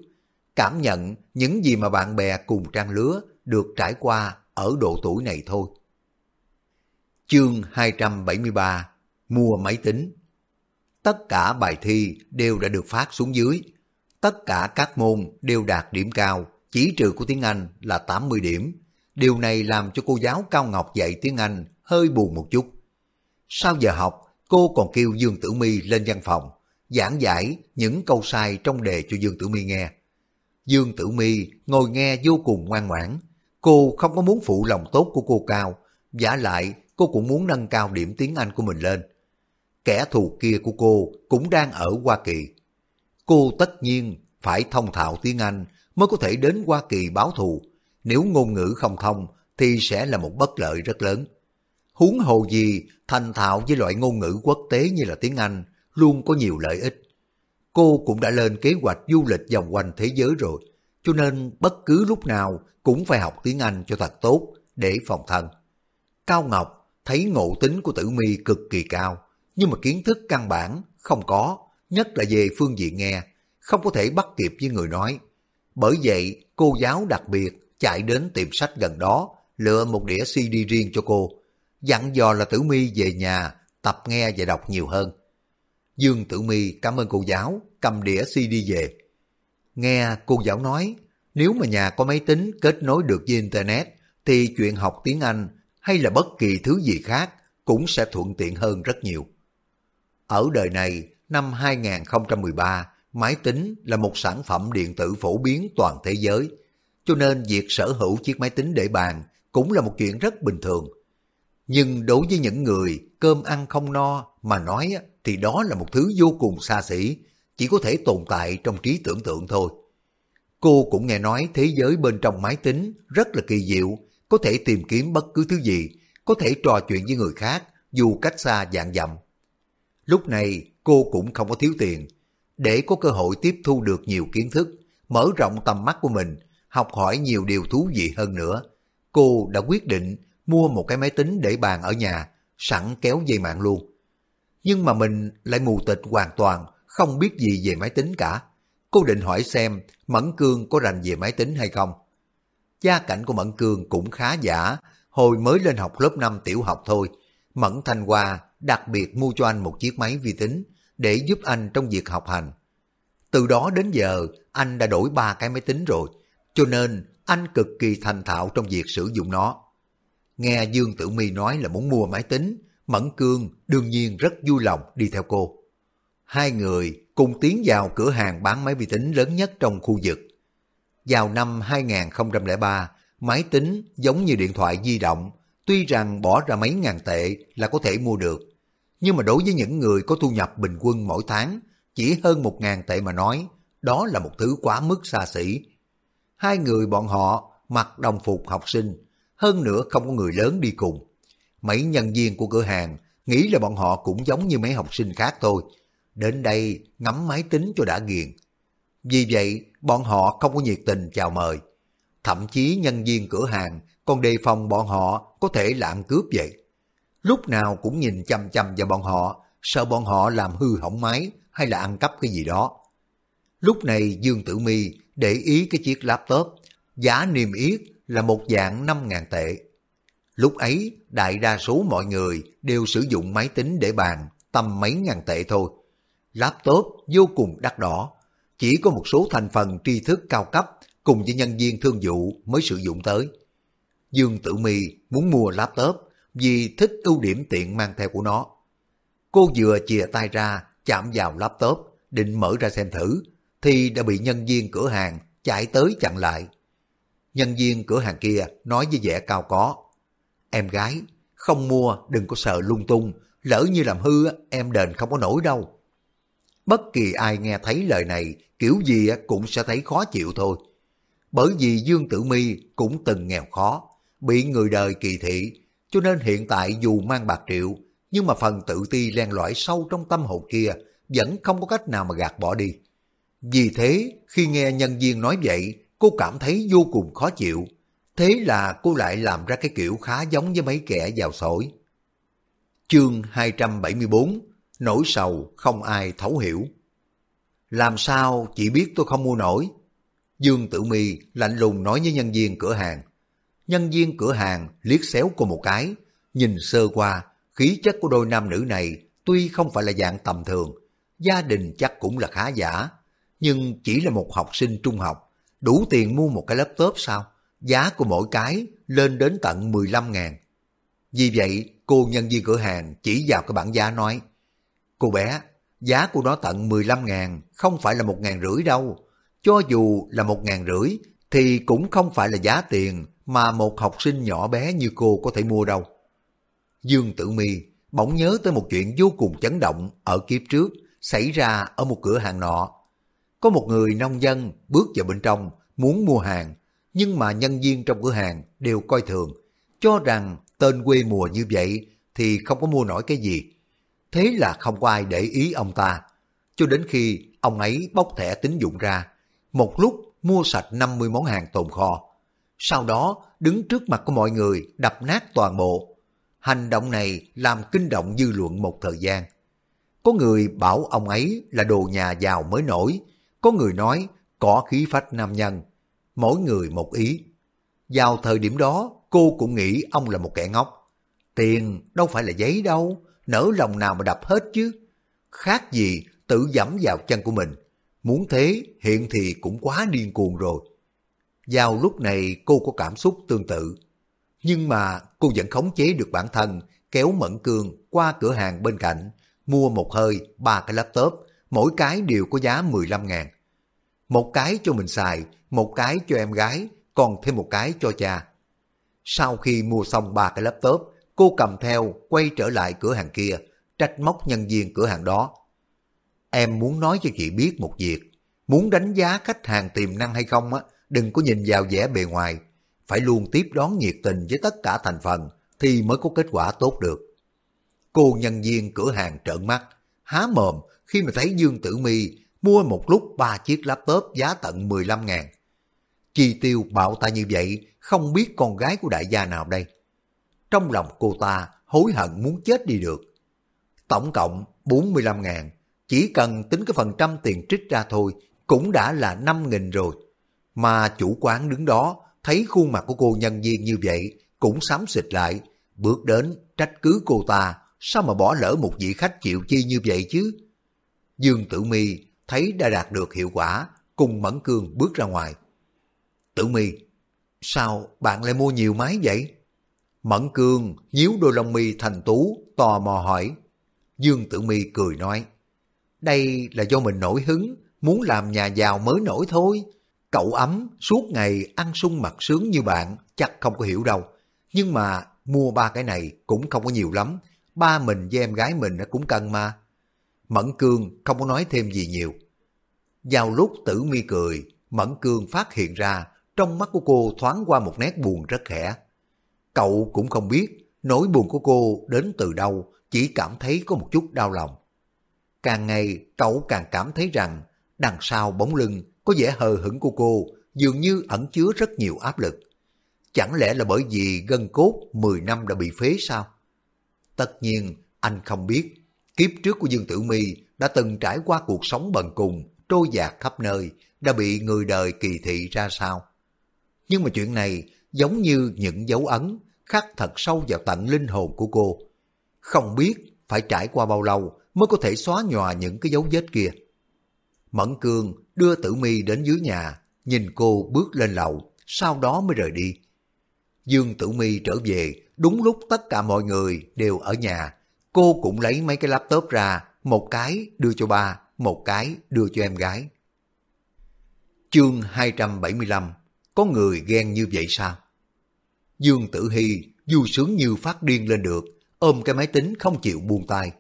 Cảm nhận những gì mà bạn bè cùng trang lứa được trải qua ở độ tuổi này thôi. Chương 273 Mua máy tính Tất cả bài thi đều đã được phát xuống dưới. Tất cả các môn đều đạt điểm cao, chỉ trừ của tiếng Anh là 80 điểm. Điều này làm cho cô giáo Cao Ngọc dạy tiếng Anh hơi buồn một chút. Sau giờ học, cô còn kêu Dương Tử my lên văn phòng, giảng giải những câu sai trong đề cho Dương Tử my nghe. Dương Tử Mi ngồi nghe vô cùng ngoan ngoãn. Cô không có muốn phụ lòng tốt của cô Cao, giả lại cô cũng muốn nâng cao điểm tiếng Anh của mình lên. Kẻ thù kia của cô cũng đang ở Hoa Kỳ. Cô tất nhiên phải thông thạo tiếng Anh mới có thể đến Hoa Kỳ báo thù. Nếu ngôn ngữ không thông thì sẽ là một bất lợi rất lớn. Huống hồ gì thành thạo với loại ngôn ngữ quốc tế như là tiếng Anh luôn có nhiều lợi ích. Cô cũng đã lên kế hoạch du lịch vòng quanh thế giới rồi, cho nên bất cứ lúc nào cũng phải học tiếng Anh cho thật tốt để phòng thân. Cao Ngọc thấy ngộ tính của tử mi cực kỳ cao, nhưng mà kiến thức căn bản không có, nhất là về phương diện nghe, không có thể bắt kịp với người nói. Bởi vậy, cô giáo đặc biệt chạy đến tiệm sách gần đó, lựa một đĩa CD riêng cho cô, dặn dò là Tử Mi về nhà tập nghe và đọc nhiều hơn. Dương Tử Mi cảm ơn cô giáo, cầm đĩa CD về. Nghe cô giáo nói, nếu mà nhà có máy tính kết nối được với Internet, thì chuyện học tiếng Anh hay là bất kỳ thứ gì khác cũng sẽ thuận tiện hơn rất nhiều. Ở đời này, năm 2013, máy tính là một sản phẩm điện tử phổ biến toàn thế giới, cho nên việc sở hữu chiếc máy tính để bàn cũng là một chuyện rất bình thường. Nhưng đối với những người cơm ăn không no mà nói thì đó là một thứ vô cùng xa xỉ, chỉ có thể tồn tại trong trí tưởng tượng thôi. Cô cũng nghe nói thế giới bên trong máy tính rất là kỳ diệu, có thể tìm kiếm bất cứ thứ gì, có thể trò chuyện với người khác dù cách xa dạng dặm. Lúc này cô cũng không có thiếu tiền, để có cơ hội tiếp thu được nhiều kiến thức, mở rộng tầm mắt của mình, học hỏi nhiều điều thú vị hơn nữa. Cô đã quyết định mua một cái máy tính để bàn ở nhà, sẵn kéo dây mạng luôn. Nhưng mà mình lại mù tịch hoàn toàn, không biết gì về máy tính cả. Cô định hỏi xem Mẫn Cương có rành về máy tính hay không. Gia cảnh của Mẫn Cương cũng khá giả, hồi mới lên học lớp 5 tiểu học thôi. Mẫn Thanh Hoa đặc biệt mua cho anh một chiếc máy vi tính để giúp anh trong việc học hành. Từ đó đến giờ, anh đã đổi ba cái máy tính rồi, cho nên anh cực kỳ thành thạo trong việc sử dụng nó. Nghe Dương Tử Mi nói là muốn mua máy tính, Mẫn Cương đương nhiên rất vui lòng đi theo cô. Hai người cùng tiến vào cửa hàng bán máy vi tính lớn nhất trong khu vực. Vào năm 2003, máy tính giống như điện thoại di động, tuy rằng bỏ ra mấy ngàn tệ là có thể mua được. Nhưng mà đối với những người có thu nhập bình quân mỗi tháng chỉ hơn một ngàn tệ mà nói, đó là một thứ quá mức xa xỉ. Hai người bọn họ mặc đồng phục học sinh, hơn nữa không có người lớn đi cùng. Mấy nhân viên của cửa hàng nghĩ là bọn họ cũng giống như mấy học sinh khác thôi. Đến đây ngắm máy tính cho đã ghiền. Vì vậy, bọn họ không có nhiệt tình chào mời. Thậm chí nhân viên cửa hàng còn đề phòng bọn họ có thể lạng cướp vậy. Lúc nào cũng nhìn chăm chăm vào bọn họ, sợ bọn họ làm hư hỏng máy hay là ăn cắp cái gì đó. Lúc này Dương Tử Mi để ý cái chiếc laptop, giá niêm yết là một dạng 5.000 tệ. Lúc ấy, đại đa số mọi người đều sử dụng máy tính để bàn, tầm mấy ngàn tệ thôi. Laptop vô cùng đắt đỏ, chỉ có một số thành phần tri thức cao cấp cùng với nhân viên thương vụ mới sử dụng tới. Dương Tử Mi muốn mua laptop vì thích ưu điểm tiện mang theo của nó. Cô vừa chìa tay ra, chạm vào laptop, định mở ra xem thử, thì đã bị nhân viên cửa hàng chạy tới chặn lại. Nhân viên cửa hàng kia nói với vẻ cao có, Em gái, không mua đừng có sợ lung tung, lỡ như làm hư em đền không có nổi đâu. Bất kỳ ai nghe thấy lời này kiểu gì cũng sẽ thấy khó chịu thôi. Bởi vì Dương Tử Mi cũng từng nghèo khó, bị người đời kỳ thị, cho nên hiện tại dù mang bạc triệu, nhưng mà phần tự ti len lỏi sâu trong tâm hồn kia vẫn không có cách nào mà gạt bỏ đi. Vì thế, khi nghe nhân viên nói vậy, cô cảm thấy vô cùng khó chịu. Thế là cô lại làm ra cái kiểu khá giống với mấy kẻ giàu sổi. Chương 274 Nỗi sầu không ai thấu hiểu Làm sao chỉ biết tôi không mua nổi? Dương Tử Mi lạnh lùng nói với nhân viên cửa hàng. Nhân viên cửa hàng liếc xéo cô một cái, nhìn sơ qua, khí chất của đôi nam nữ này tuy không phải là dạng tầm thường, gia đình chắc cũng là khá giả, nhưng chỉ là một học sinh trung học, đủ tiền mua một cái laptop sao? Giá của mỗi cái lên đến tận 15 ngàn. Vì vậy, cô nhân viên cửa hàng chỉ vào cái bảng giá nói, Cô bé, giá của nó tận 15 ngàn, không phải là một ngàn rưỡi đâu. Cho dù là một ngàn rưỡi, thì cũng không phải là giá tiền mà một học sinh nhỏ bé như cô có thể mua đâu. Dương Tử Mi bỗng nhớ tới một chuyện vô cùng chấn động ở kiếp trước xảy ra ở một cửa hàng nọ. Có một người nông dân bước vào bên trong muốn mua hàng, nhưng mà nhân viên trong cửa hàng đều coi thường, cho rằng tên quê mùa như vậy thì không có mua nổi cái gì. Thế là không có ai để ý ông ta, cho đến khi ông ấy bóc thẻ tín dụng ra, một lúc mua sạch 50 món hàng tồn kho. Sau đó đứng trước mặt của mọi người đập nát toàn bộ. Hành động này làm kinh động dư luận một thời gian. Có người bảo ông ấy là đồ nhà giàu mới nổi, có người nói có khí phách nam nhân. Mỗi người một ý. Vào thời điểm đó, cô cũng nghĩ ông là một kẻ ngốc. Tiền đâu phải là giấy đâu, nỡ lòng nào mà đập hết chứ. Khác gì tự dẫm vào chân của mình. Muốn thế hiện thì cũng quá điên cuồng rồi. Vào lúc này cô có cảm xúc tương tự. Nhưng mà cô vẫn khống chế được bản thân, kéo Mẫn Cương qua cửa hàng bên cạnh, mua một hơi ba cái laptop, mỗi cái đều có giá 15 ngàn. Một cái cho mình xài, một cái cho em gái, còn thêm một cái cho cha. Sau khi mua xong ba cái laptop, cô cầm theo quay trở lại cửa hàng kia, trách móc nhân viên cửa hàng đó. Em muốn nói cho chị biết một việc, muốn đánh giá khách hàng tiềm năng hay không á, đừng có nhìn vào vẻ bề ngoài, phải luôn tiếp đón nhiệt tình với tất cả thành phần thì mới có kết quả tốt được. Cô nhân viên cửa hàng trợn mắt, há mồm khi mà thấy Dương Tử Mi mua một lúc ba chiếc laptop giá tận 15 ngàn. Chi tiêu bạo ta như vậy, không biết con gái của đại gia nào đây. Trong lòng cô ta hối hận muốn chết đi được. Tổng cộng 45 ngàn, chỉ cần tính cái phần trăm tiền trích ra thôi, cũng đã là 5 nghìn rồi. Mà chủ quán đứng đó, thấy khuôn mặt của cô nhân viên như vậy, cũng sám xịt lại, bước đến trách cứ cô ta, sao mà bỏ lỡ một vị khách chịu chi như vậy chứ? Dương Tử Mi thấy đã đạt được hiệu quả, cùng Mẫn Cương bước ra ngoài. Tử Mi, sao bạn lại mua nhiều máy vậy? Mẫn Cương nhíu đôi lông mi thành tú, tò mò hỏi. Dương Tử Mi cười nói, đây là do mình nổi hứng, muốn làm nhà giàu mới nổi thôi. Cậu ấm suốt ngày ăn sung mặt sướng như bạn chắc không có hiểu đâu. Nhưng mà mua ba cái này cũng không có nhiều lắm. Ba mình với em gái mình cũng cần mà. Mẫn Cương không có nói thêm gì nhiều. Vào lúc tử mi cười, Mẫn Cương phát hiện ra trong mắt của cô thoáng qua một nét buồn rất khẽ. Cậu cũng không biết nỗi buồn của cô đến từ đâu, chỉ cảm thấy có một chút đau lòng. Càng ngày cậu càng cảm thấy rằng đằng sau bóng lưng có vẻ hờ hững của cô dường như ẩn chứa rất nhiều áp lực. Chẳng lẽ là bởi vì gân cốt 10 năm đã bị phế sao? Tất nhiên anh không biết kiếp trước của Dương Tử My đã từng trải qua cuộc sống bần cùng, trôi dạt khắp nơi, đã bị người đời kỳ thị ra sao. Nhưng mà chuyện này giống như những dấu ấn khắc thật sâu vào tận linh hồn của cô. Không biết phải trải qua bao lâu mới có thể xóa nhòa những cái dấu vết kia. Mẫn Cương đưa Tử Mi đến dưới nhà, nhìn cô bước lên lầu, sau đó mới rời đi. Dương Tử Mi trở về, đúng lúc tất cả mọi người đều ở nhà, cô cũng lấy mấy cái laptop ra, một cái đưa cho ba, một cái đưa cho em gái. Chương 275 Có người ghen như vậy sao? Dương Tử Hy vui sướng như phát điên lên được, ôm cái máy tính không chịu buông tay.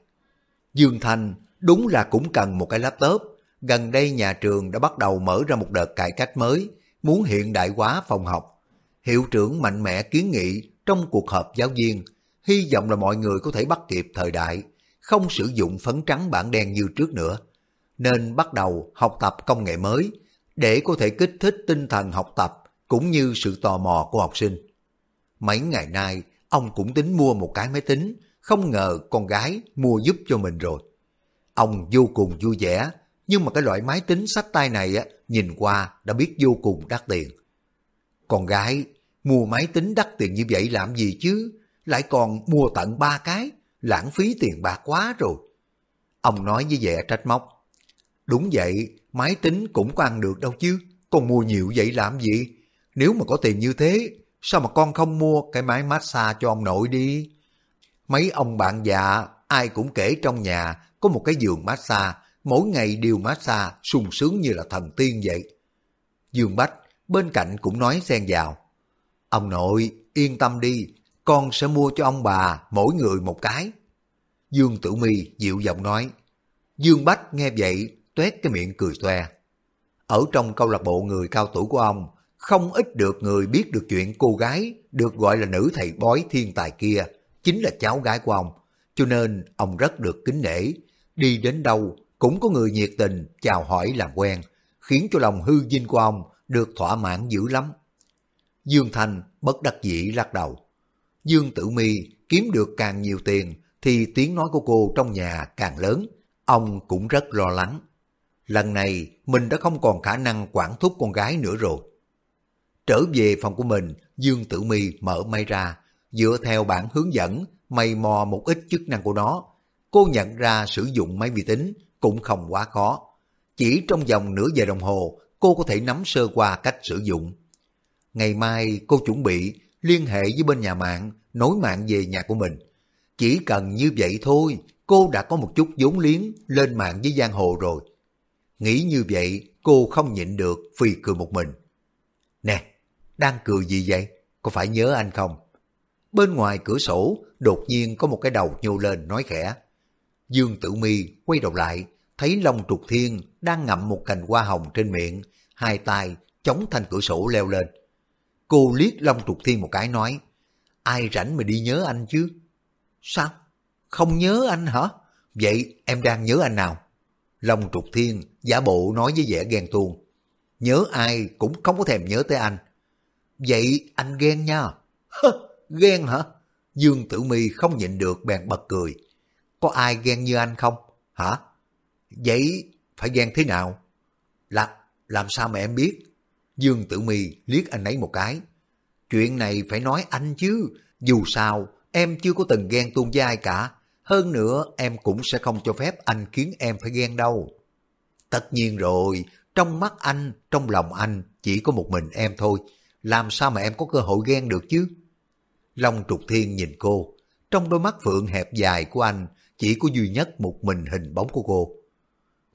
Dương thành đúng là cũng cần một cái laptop. Gần đây nhà trường đã bắt đầu mở ra một đợt cải cách mới, muốn hiện đại hóa phòng học. Hiệu trưởng mạnh mẽ kiến nghị trong cuộc họp giáo viên, hy vọng là mọi người có thể bắt kịp thời đại, không sử dụng phấn trắng bản đen như trước nữa. Nên bắt đầu học tập công nghệ mới, để có thể kích thích tinh thần học tập cũng như sự tò mò của học sinh. Mấy ngày nay, ông cũng tính mua một cái máy tính, không ngờ con gái mua giúp cho mình rồi. Ông vô cùng vui vẻ, nhưng mà cái loại máy tính sách tay này á, nhìn qua đã biết vô cùng đắt tiền. Con gái, mua máy tính đắt tiền như vậy làm gì chứ? Lại còn mua tận ba cái, lãng phí tiền bạc quá rồi. Ông nói với vẻ trách móc. Đúng vậy, máy tính cũng có ăn được đâu chứ, con mua nhiều vậy làm gì? Nếu mà có tiền như thế, sao mà con không mua cái máy massage cho ông nội đi? Mấy ông bạn già ai cũng kể trong nhà có một cái giường massage, mỗi ngày đều massage sung sướng như là thần tiên vậy. Dương Bách bên cạnh cũng nói xen vào. Ông nội, yên tâm đi, con sẽ mua cho ông bà mỗi người một cái. Dương Tử Mi dịu giọng nói. Dương Bách nghe vậy, tuét cái miệng cười toe. Ở trong câu lạc bộ người cao tuổi của ông, không ít được người biết được chuyện cô gái được gọi là nữ thầy bói thiên tài kia, chính là cháu gái của ông. Cho nên ông rất được kính nể, đi đến đâu cũng có người nhiệt tình chào hỏi làm quen, khiến cho lòng hư vinh của ông được thỏa mãn dữ lắm. Dương Thành bất đắc dĩ lắc đầu. Dương Tử Mi kiếm được càng nhiều tiền thì tiếng nói của cô trong nhà càng lớn, ông cũng rất lo lắng. Lần này mình đã không còn khả năng quản thúc con gái nữa rồi. Trở về phòng của mình, Dương Tử Mi mở máy ra, dựa theo bản hướng dẫn, mày mò một ít chức năng của nó. Cô nhận ra sử dụng máy vi tính cũng không quá khó. Chỉ trong vòng nửa giờ đồng hồ, cô có thể nắm sơ qua cách sử dụng. Ngày mai cô chuẩn bị liên hệ với bên nhà mạng, nối mạng về nhà của mình. Chỉ cần như vậy thôi, cô đã có một chút vốn liếng lên mạng với giang hồ rồi. Nghĩ như vậy, cô không nhịn được vì cười một mình. Nè, đang cười gì vậy? Có phải nhớ anh không? Bên ngoài cửa sổ, đột nhiên có một cái đầu nhô lên nói khẽ. Dương Tử Mi quay đầu lại, thấy Long Trục Thiên đang ngậm một cành hoa hồng trên miệng, hai tay chống thành cửa sổ leo lên. Cô liếc Long Trục Thiên một cái nói, ai rảnh mà đi nhớ anh chứ? Sao? Không nhớ anh hả? Vậy em đang nhớ anh nào? Long Trục Thiên giả bộ nói với vẻ ghen tuông. Nhớ ai cũng không có thèm nhớ tới anh. Vậy anh ghen nha. Hơ, ghen hả? Dương Tử Mi không nhịn được bèn bật cười. Có ai ghen như anh không? Hả? Vậy phải ghen thế nào? Làm, làm sao mà em biết? Dương Tử Mi liếc anh ấy một cái. Chuyện này phải nói anh chứ. Dù sao, em chưa có từng ghen tuông với ai cả. Hơn nữa, em cũng sẽ không cho phép anh khiến em phải ghen đâu. Tất nhiên rồi, trong mắt anh, trong lòng anh, chỉ có một mình em thôi. Làm sao mà em có cơ hội ghen được chứ? Long trục thiên nhìn cô. Trong đôi mắt phượng hẹp dài của anh, chỉ có duy nhất một mình hình bóng của cô.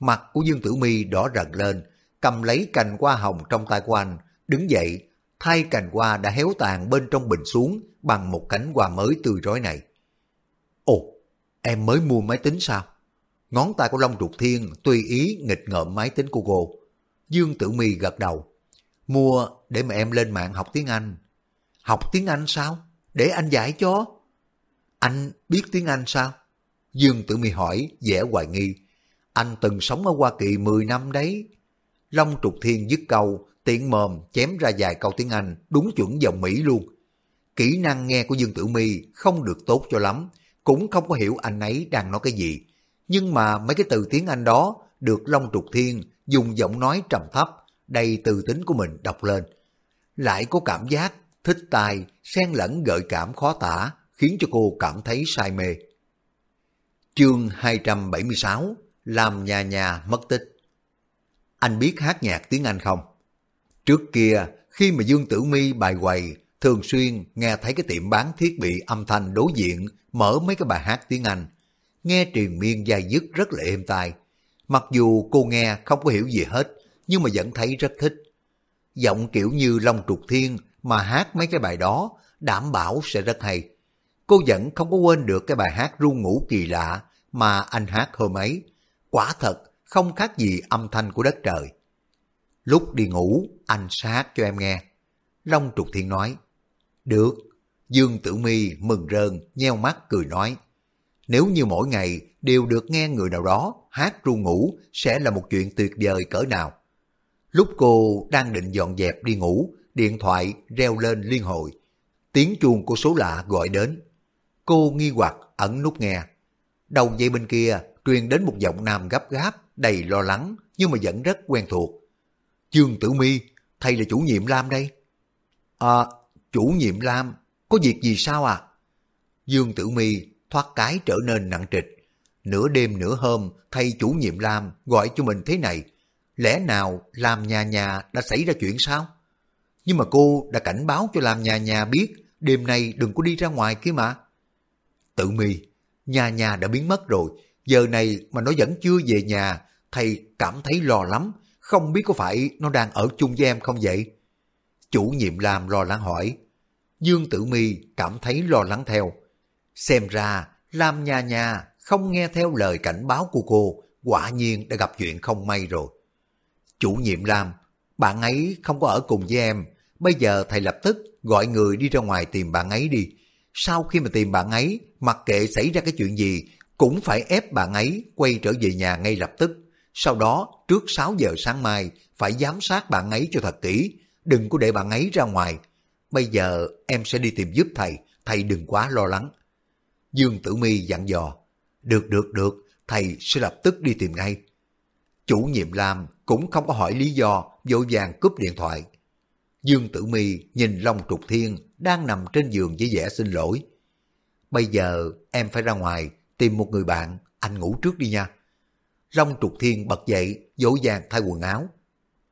Mặt của Dương Tử Mi đỏ rần lên, cầm lấy cành hoa hồng trong tay của anh, đứng dậy, thay cành hoa đã héo tàn bên trong bình xuống bằng một cánh hoa mới tươi rói này. Ồ, em mới mua máy tính sao? Ngón tay của Long Trục Thiên tùy ý nghịch ngợm máy tính của cô. Dương Tử Mi gật đầu. Mua để mà em lên mạng học tiếng Anh. Học tiếng Anh sao? Để anh dạy cho. Anh biết tiếng Anh sao? Dương Tử Mi hỏi, vẻ hoài nghi. Anh từng sống ở Hoa Kỳ 10 năm đấy. Long Trục Thiên dứt câu, tiện mồm chém ra vài câu tiếng Anh, đúng chuẩn dòng Mỹ luôn. Kỹ năng nghe của Dương Tử Mi không được tốt cho lắm, cũng không có hiểu anh ấy đang nói cái gì. Nhưng mà mấy cái từ tiếng Anh đó được Long Trục Thiên dùng giọng nói trầm thấp, đầy từ tính của mình đọc lên. Lại có cảm giác thích tài, xen lẫn gợi cảm khó tả, khiến cho cô cảm thấy say mê. Chương 276 Làm nhà nhà mất tích anh biết hát nhạc tiếng Anh không? Trước kia, khi mà Dương Tử Mi bài quầy, thường xuyên nghe thấy cái tiệm bán thiết bị âm thanh đối diện mở mấy cái bài hát tiếng Anh. Nghe truyền miên dài dứt rất là êm tai. Mặc dù cô nghe không có hiểu gì hết, nhưng mà vẫn thấy rất thích. Giọng kiểu như Long Trục Thiên mà hát mấy cái bài đó, đảm bảo sẽ rất hay. Cô vẫn không có quên được cái bài hát ru ngủ kỳ lạ mà anh hát hôm ấy. Quả thật, không khác gì âm thanh của đất trời. Lúc đi ngủ, anh sát cho em nghe. Long Trục Thiên nói, được. Dương Tử Mi mừng rơn, nheo mắt cười nói, nếu như mỗi ngày đều được nghe người nào đó hát ru ngủ sẽ là một chuyện tuyệt vời cỡ nào. Lúc cô đang định dọn dẹp đi ngủ, điện thoại reo lên liên hồi. Tiếng chuông của số lạ gọi đến. Cô nghi hoặc ẩn nút nghe. Đầu dây bên kia truyền đến một giọng nam gấp gáp, đầy lo lắng nhưng mà vẫn rất quen thuộc. Dương Tử Mi, thầy là chủ nhiệm Lam đây. À, chủ nhiệm Lam, có việc gì sao à? Dương Tử Mi thoát cái trở nên nặng trịch. Nửa đêm nửa hôm, thầy chủ nhiệm Lam gọi cho mình thế này. Lẽ nào làm nhà nhà đã xảy ra chuyện sao? Nhưng mà cô đã cảnh báo cho làm nhà nhà biết đêm nay đừng có đi ra ngoài kia mà. Tử mi, nhà nhà đã biến mất rồi, giờ này mà nó vẫn chưa về nhà, thầy cảm thấy lo lắm, không biết có phải nó đang ở chung với em không vậy? Chủ nhiệm làm lo lắng hỏi. Dương Tử Mi cảm thấy lo lắng theo. Xem ra, Lam nhà nhà không nghe theo lời cảnh báo của cô, quả nhiên đã gặp chuyện không may rồi. Chủ nhiệm Lam, bạn ấy không có ở cùng với em, bây giờ thầy lập tức gọi người đi ra ngoài tìm bạn ấy đi. Sau khi mà tìm bạn ấy, mặc kệ xảy ra cái chuyện gì, cũng phải ép bạn ấy quay trở về nhà ngay lập tức. Sau đó, trước 6 giờ sáng mai, phải giám sát bạn ấy cho thật kỹ, đừng có để bạn ấy ra ngoài. Bây giờ em sẽ đi tìm giúp thầy, thầy đừng quá lo lắng. Dương Tử Mi dặn dò, được được được, thầy sẽ lập tức đi tìm ngay. Chủ nhiệm Lam cũng không có hỏi lý do, vội vàng cúp điện thoại. Dương Tử Mi nhìn Long Trục Thiên đang nằm trên giường với vẻ xin lỗi. Bây giờ em phải ra ngoài tìm một người bạn, anh ngủ trước đi nha. Long Trục Thiên bật dậy, dỗ dàng thay quần áo.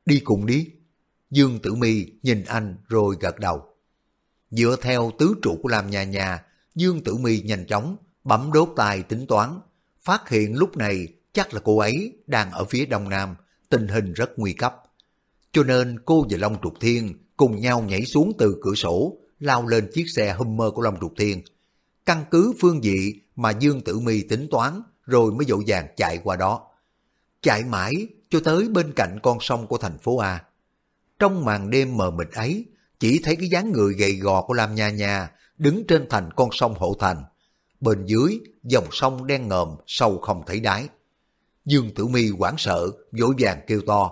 Đi cùng đi. Dương Tử Mi nhìn anh rồi gật đầu. Dựa theo tứ trụ của làm nhà nhà, Dương Tử Mi nhanh chóng bấm đốt tài tính toán, phát hiện lúc này chắc là cô ấy đang ở phía đông nam, tình hình rất nguy cấp. Cho nên cô và Long Trục Thiên cùng nhau nhảy xuống từ cửa sổ, lao lên chiếc xe Hummer của Long Trục Thiên. Căn cứ phương vị mà Dương Tử Mi tính toán rồi mới dỗ dàng chạy qua đó. Chạy mãi cho tới bên cạnh con sông của thành phố A. Trong màn đêm mờ mịt ấy, chỉ thấy cái dáng người gầy gò của Lam Nha Nha đứng trên thành con sông Hộ Thành. Bên dưới, dòng sông đen ngòm, sâu không thấy đáy. Dương Tử Mi hoảng sợ, dỗ vàng kêu to.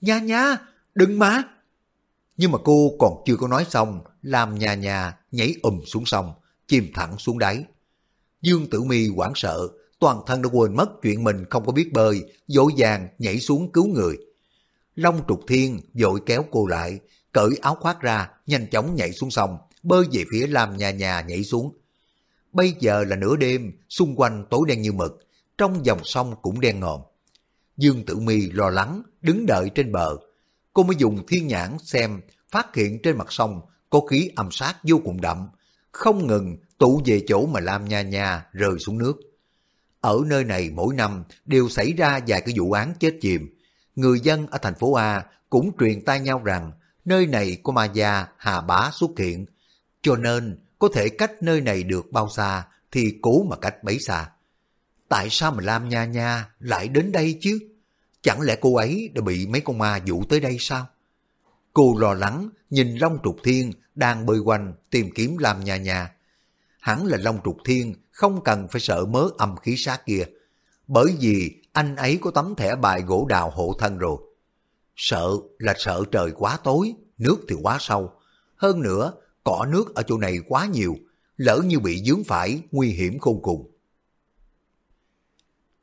Nha nha, đừng mà! Nhưng mà cô còn chưa có nói xong, làm nhà nhà nhảy ùm xuống sông, chìm thẳng xuống đáy. Dương Tử Mi hoảng sợ, toàn thân đã quên mất chuyện mình không có biết bơi, dội vàng nhảy xuống cứu người. Long trục thiên vội kéo cô lại, cởi áo khoác ra, nhanh chóng nhảy xuống sông, bơi về phía làm nhà nhà nhảy xuống. Bây giờ là nửa đêm, xung quanh tối đen như mực, trong dòng sông cũng đen ngòm. Dương Tử Mi lo lắng, đứng đợi trên bờ. Cô mới dùng thiên nhãn xem, phát hiện trên mặt sông có khí âm sát vô cùng đậm, không ngừng tụ về chỗ mà Lam Nha Nha rơi xuống nước. Ở nơi này mỗi năm đều xảy ra vài cái vụ án chết chìm. Người dân ở thành phố A cũng truyền tai nhau rằng nơi này có ma gia Hà Bá xuất hiện, cho nên có thể cách nơi này được bao xa thì cố mà cách bấy xa. Tại sao mà Lam Nha Nha lại đến đây chứ? Chẳng lẽ cô ấy đã bị mấy con ma dụ tới đây sao? Cô lo lắng nhìn Long Trục Thiên đang bơi quanh tìm kiếm Lam Nha Nha hắn là Long Trục Thiên không cần phải sợ mớ âm khí sát kia. Bởi vì anh ấy có tấm thẻ bài gỗ đào hộ thân rồi. Sợ là sợ trời quá tối, nước thì quá sâu. Hơn nữa, cỏ nước ở chỗ này quá nhiều, lỡ như bị dướng phải, nguy hiểm khôn cùng.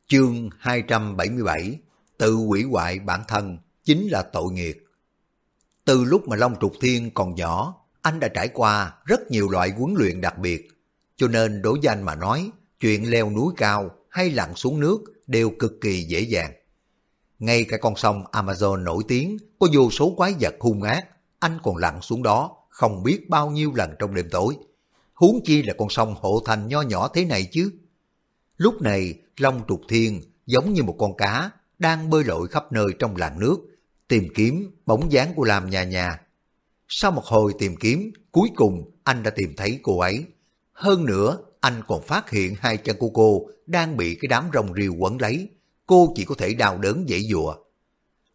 Chương 277 Tự quỷ hoại bản thân chính là tội nghiệp. Từ lúc mà Long Trục Thiên còn nhỏ, anh đã trải qua rất nhiều loại huấn luyện đặc biệt, cho nên đối với anh mà nói, chuyện leo núi cao hay lặn xuống nước đều cực kỳ dễ dàng. Ngay cả con sông Amazon nổi tiếng có vô số quái vật hung ác, anh còn lặn xuống đó không biết bao nhiêu lần trong đêm tối. Huống chi là con sông hộ thành nho nhỏ thế này chứ. Lúc này, Long Trục Thiên giống như một con cá đang bơi lội khắp nơi trong làn nước, tìm kiếm bóng dáng của Lam nhà nhà. Sau một hồi tìm kiếm, cuối cùng anh đã tìm thấy cô ấy. Hơn nữa, anh còn phát hiện hai chân của cô đang bị cái đám rồng rìu quấn lấy. Cô chỉ có thể đau đớn dãy dụa.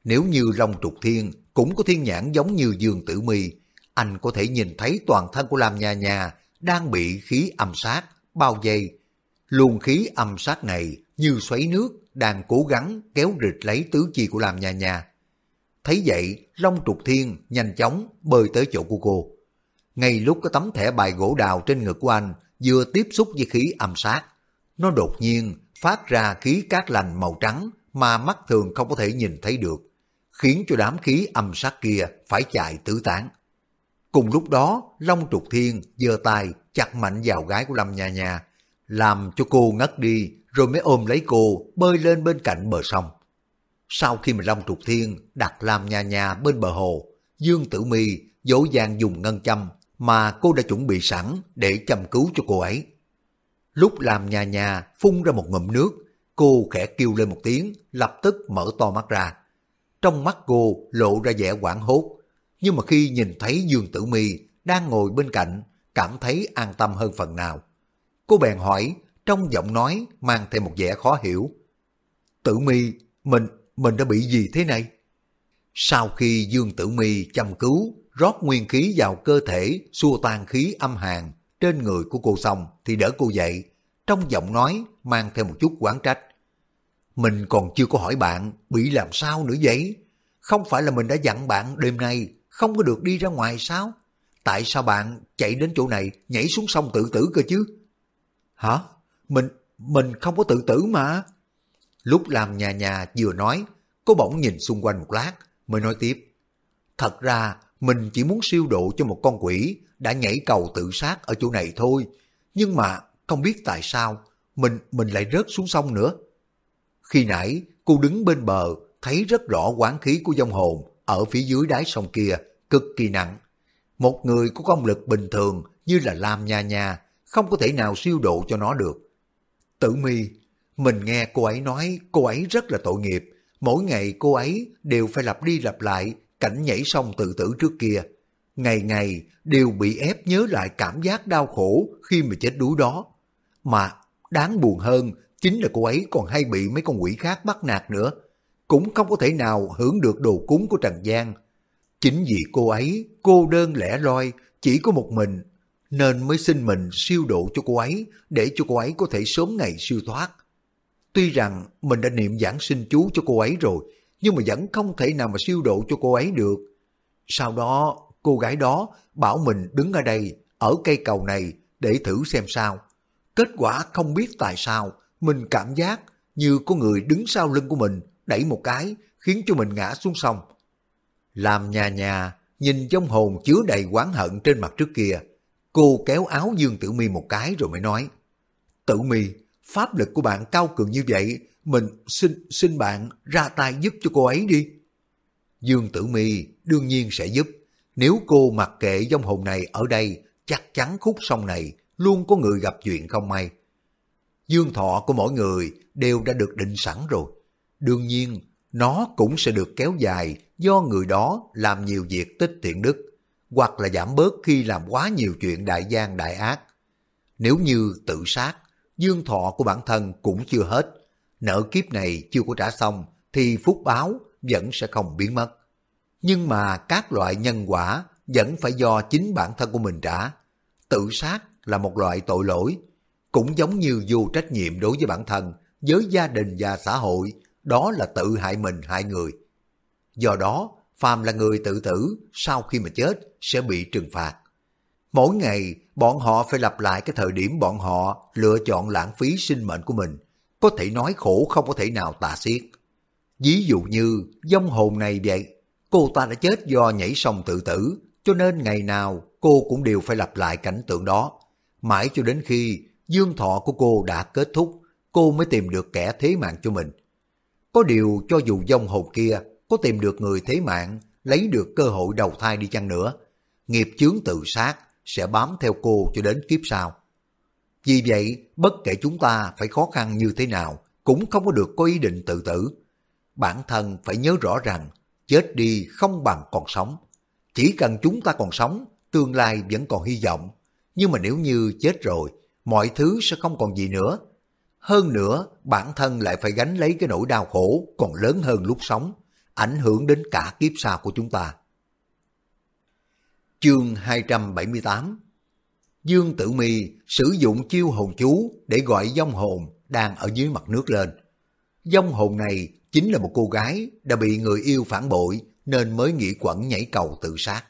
Nếu như Long Trục Thiên cũng có thiên nhãn giống như Dương Tử Mi, anh có thể nhìn thấy toàn thân của Lam Nha Nha đang bị khí âm sát, bao vây. Luồng khí âm sát này như xoáy nước đang cố gắng kéo rịch lấy tứ chi của Lam Nha Nha. Thấy vậy, Long Trục Thiên nhanh chóng bơi tới chỗ của cô. Ngay lúc cái tấm thẻ bài gỗ đào trên ngực của anh vừa tiếp xúc với khí âm sát, nó đột nhiên phát ra khí cát lành màu trắng mà mắt thường không có thể nhìn thấy được, khiến cho đám khí âm sát kia phải chạy tứ tán. Cùng lúc đó, Long Trục Thiên giơ tay chặt mạnh vào gái của Lâm Nha Nha, làm cho cô ngất đi rồi mới ôm lấy cô bơi lên bên cạnh bờ sông. Sau khi mà Long Trục Thiên đặt Lam Nha Nha bên bờ hồ, Dương Tử Mi dỗ dàng dùng ngân châm mà cô đã chuẩn bị sẵn để chăm cứu cho cô ấy. Lúc làm nhà nhà phun ra một ngụm nước, cô khẽ kêu lên một tiếng, lập tức mở to mắt ra. Trong mắt cô lộ ra vẻ quảng hốt, nhưng mà khi nhìn thấy Dương Tử Mi đang ngồi bên cạnh, cảm thấy an tâm hơn phần nào. Cô bèn hỏi, trong giọng nói mang thêm một vẻ khó hiểu. Tử mi, mình, mình đã bị gì thế này? Sau khi Dương Tử Mi chăm cứu, rót nguyên khí vào cơ thể, xua tan khí âm hàn trên người của cô xong thì đỡ cô dậy. Trong giọng nói mang theo một chút quán trách. Mình còn chưa có hỏi bạn bị làm sao nữa vậy? Không phải là mình đã dặn bạn đêm nay không có được đi ra ngoài sao? Tại sao bạn chạy đến chỗ này nhảy xuống sông tự tử cơ chứ? Hả? Mình, mình không có tự tử mà. Lúc làm nhà nhà vừa nói, cô bỗng nhìn xung quanh một lát, mới nói tiếp. Thật ra, mình chỉ muốn siêu độ cho một con quỷ đã nhảy cầu tự sát ở chỗ này thôi. Nhưng mà không biết tại sao mình mình lại rớt xuống sông nữa. Khi nãy cô đứng bên bờ thấy rất rõ quán khí của dông hồn ở phía dưới đáy sông kia cực kỳ nặng. Một người có công lực bình thường như là Lam Nha Nha không có thể nào siêu độ cho nó được. Tử mi, mình nghe cô ấy nói cô ấy rất là tội nghiệp. Mỗi ngày cô ấy đều phải lặp đi lặp lại cảnh nhảy sông tự tử trước kia. Ngày ngày đều bị ép nhớ lại cảm giác đau khổ khi mà chết đuối đó. Mà đáng buồn hơn chính là cô ấy còn hay bị mấy con quỷ khác bắt nạt nữa. Cũng không có thể nào hưởng được đồ cúng của Trần gian. Chính vì cô ấy cô đơn lẻ loi, chỉ có một mình, nên mới xin mình siêu độ cho cô ấy để cho cô ấy có thể sớm ngày siêu thoát. Tuy rằng mình đã niệm giảng sinh chú cho cô ấy rồi, nhưng mà vẫn không thể nào mà siêu độ cho cô ấy được. Sau đó, cô gái đó bảo mình đứng ở đây, ở cây cầu này để thử xem sao. Kết quả không biết tại sao, mình cảm giác như có người đứng sau lưng của mình, đẩy một cái, khiến cho mình ngã xuống sông. Làm nhà nhà, nhìn trong hồn chứa đầy quán hận trên mặt trước kia, cô kéo áo Dương Tử Mi một cái rồi mới nói, Tử Mi, pháp lực của bạn cao cường như vậy, mình xin xin bạn ra tay giúp cho cô ấy đi. Dương Tử Mi đương nhiên sẽ giúp, nếu cô mặc kệ dông hồn này ở đây, chắc chắn khúc sông này luôn có người gặp chuyện không may. Dương thọ của mỗi người đều đã được định sẵn rồi. Đương nhiên, nó cũng sẽ được kéo dài do người đó làm nhiều việc tích thiện đức, hoặc là giảm bớt khi làm quá nhiều chuyện đại gian đại ác. Nếu như tự sát, dương thọ của bản thân cũng chưa hết, nợ kiếp này chưa có trả xong, thì phúc báo vẫn sẽ không biến mất. Nhưng mà các loại nhân quả vẫn phải do chính bản thân của mình trả. Tự sát là một loại tội lỗi, cũng giống như vô trách nhiệm đối với bản thân, với gia đình và xã hội, đó là tự hại mình hại người. Do đó, phàm là người tự tử, sau khi mà chết sẽ bị trừng phạt. Mỗi ngày, bọn họ phải lặp lại cái thời điểm bọn họ lựa chọn lãng phí sinh mệnh của mình. Có thể nói khổ không có thể nào tà xiết. Ví dụ như dông hồn này vậy, cô ta đã chết do nhảy sông tự tử, cho nên ngày nào cô cũng đều phải lặp lại cảnh tượng đó. Mãi cho đến khi dương thọ của cô đã kết thúc, cô mới tìm được kẻ thế mạng cho mình. Có điều cho dù dông hồn kia có tìm được người thế mạng, lấy được cơ hội đầu thai đi chăng nữa, nghiệp chướng tự sát sẽ bám theo cô cho đến kiếp sau. Vì vậy, bất kể chúng ta phải khó khăn như thế nào, cũng không có được có ý định tự tử. Bản thân phải nhớ rõ rằng, chết đi không bằng còn sống. Chỉ cần chúng ta còn sống, tương lai vẫn còn hy vọng. Nhưng mà nếu như chết rồi, mọi thứ sẽ không còn gì nữa. Hơn nữa, bản thân lại phải gánh lấy cái nỗi đau khổ còn lớn hơn lúc sống ảnh hưởng đến cả kiếp sau của chúng ta. Chương 278 Dương Tử Mi sử dụng chiêu hồn chú để gọi dông hồn đang ở dưới mặt nước lên. Dông hồn này chính là một cô gái đã bị người yêu phản bội nên mới nghĩ quẩn nhảy cầu tự sát.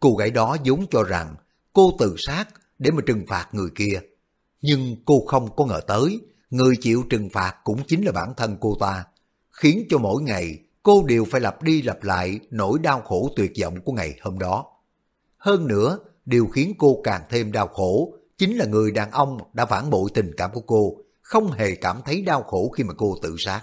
Cô gái đó vốn cho rằng cô tự sát để mà trừng phạt người kia. Nhưng cô không có ngờ tới, người chịu trừng phạt cũng chính là bản thân cô ta, khiến cho mỗi ngày cô đều phải lặp đi lặp lại nỗi đau khổ tuyệt vọng của ngày hôm đó. Hơn nữa, điều khiến cô càng thêm đau khổ chính là người đàn ông đã phản bội tình cảm của cô, không hề cảm thấy đau khổ khi mà cô tự sát.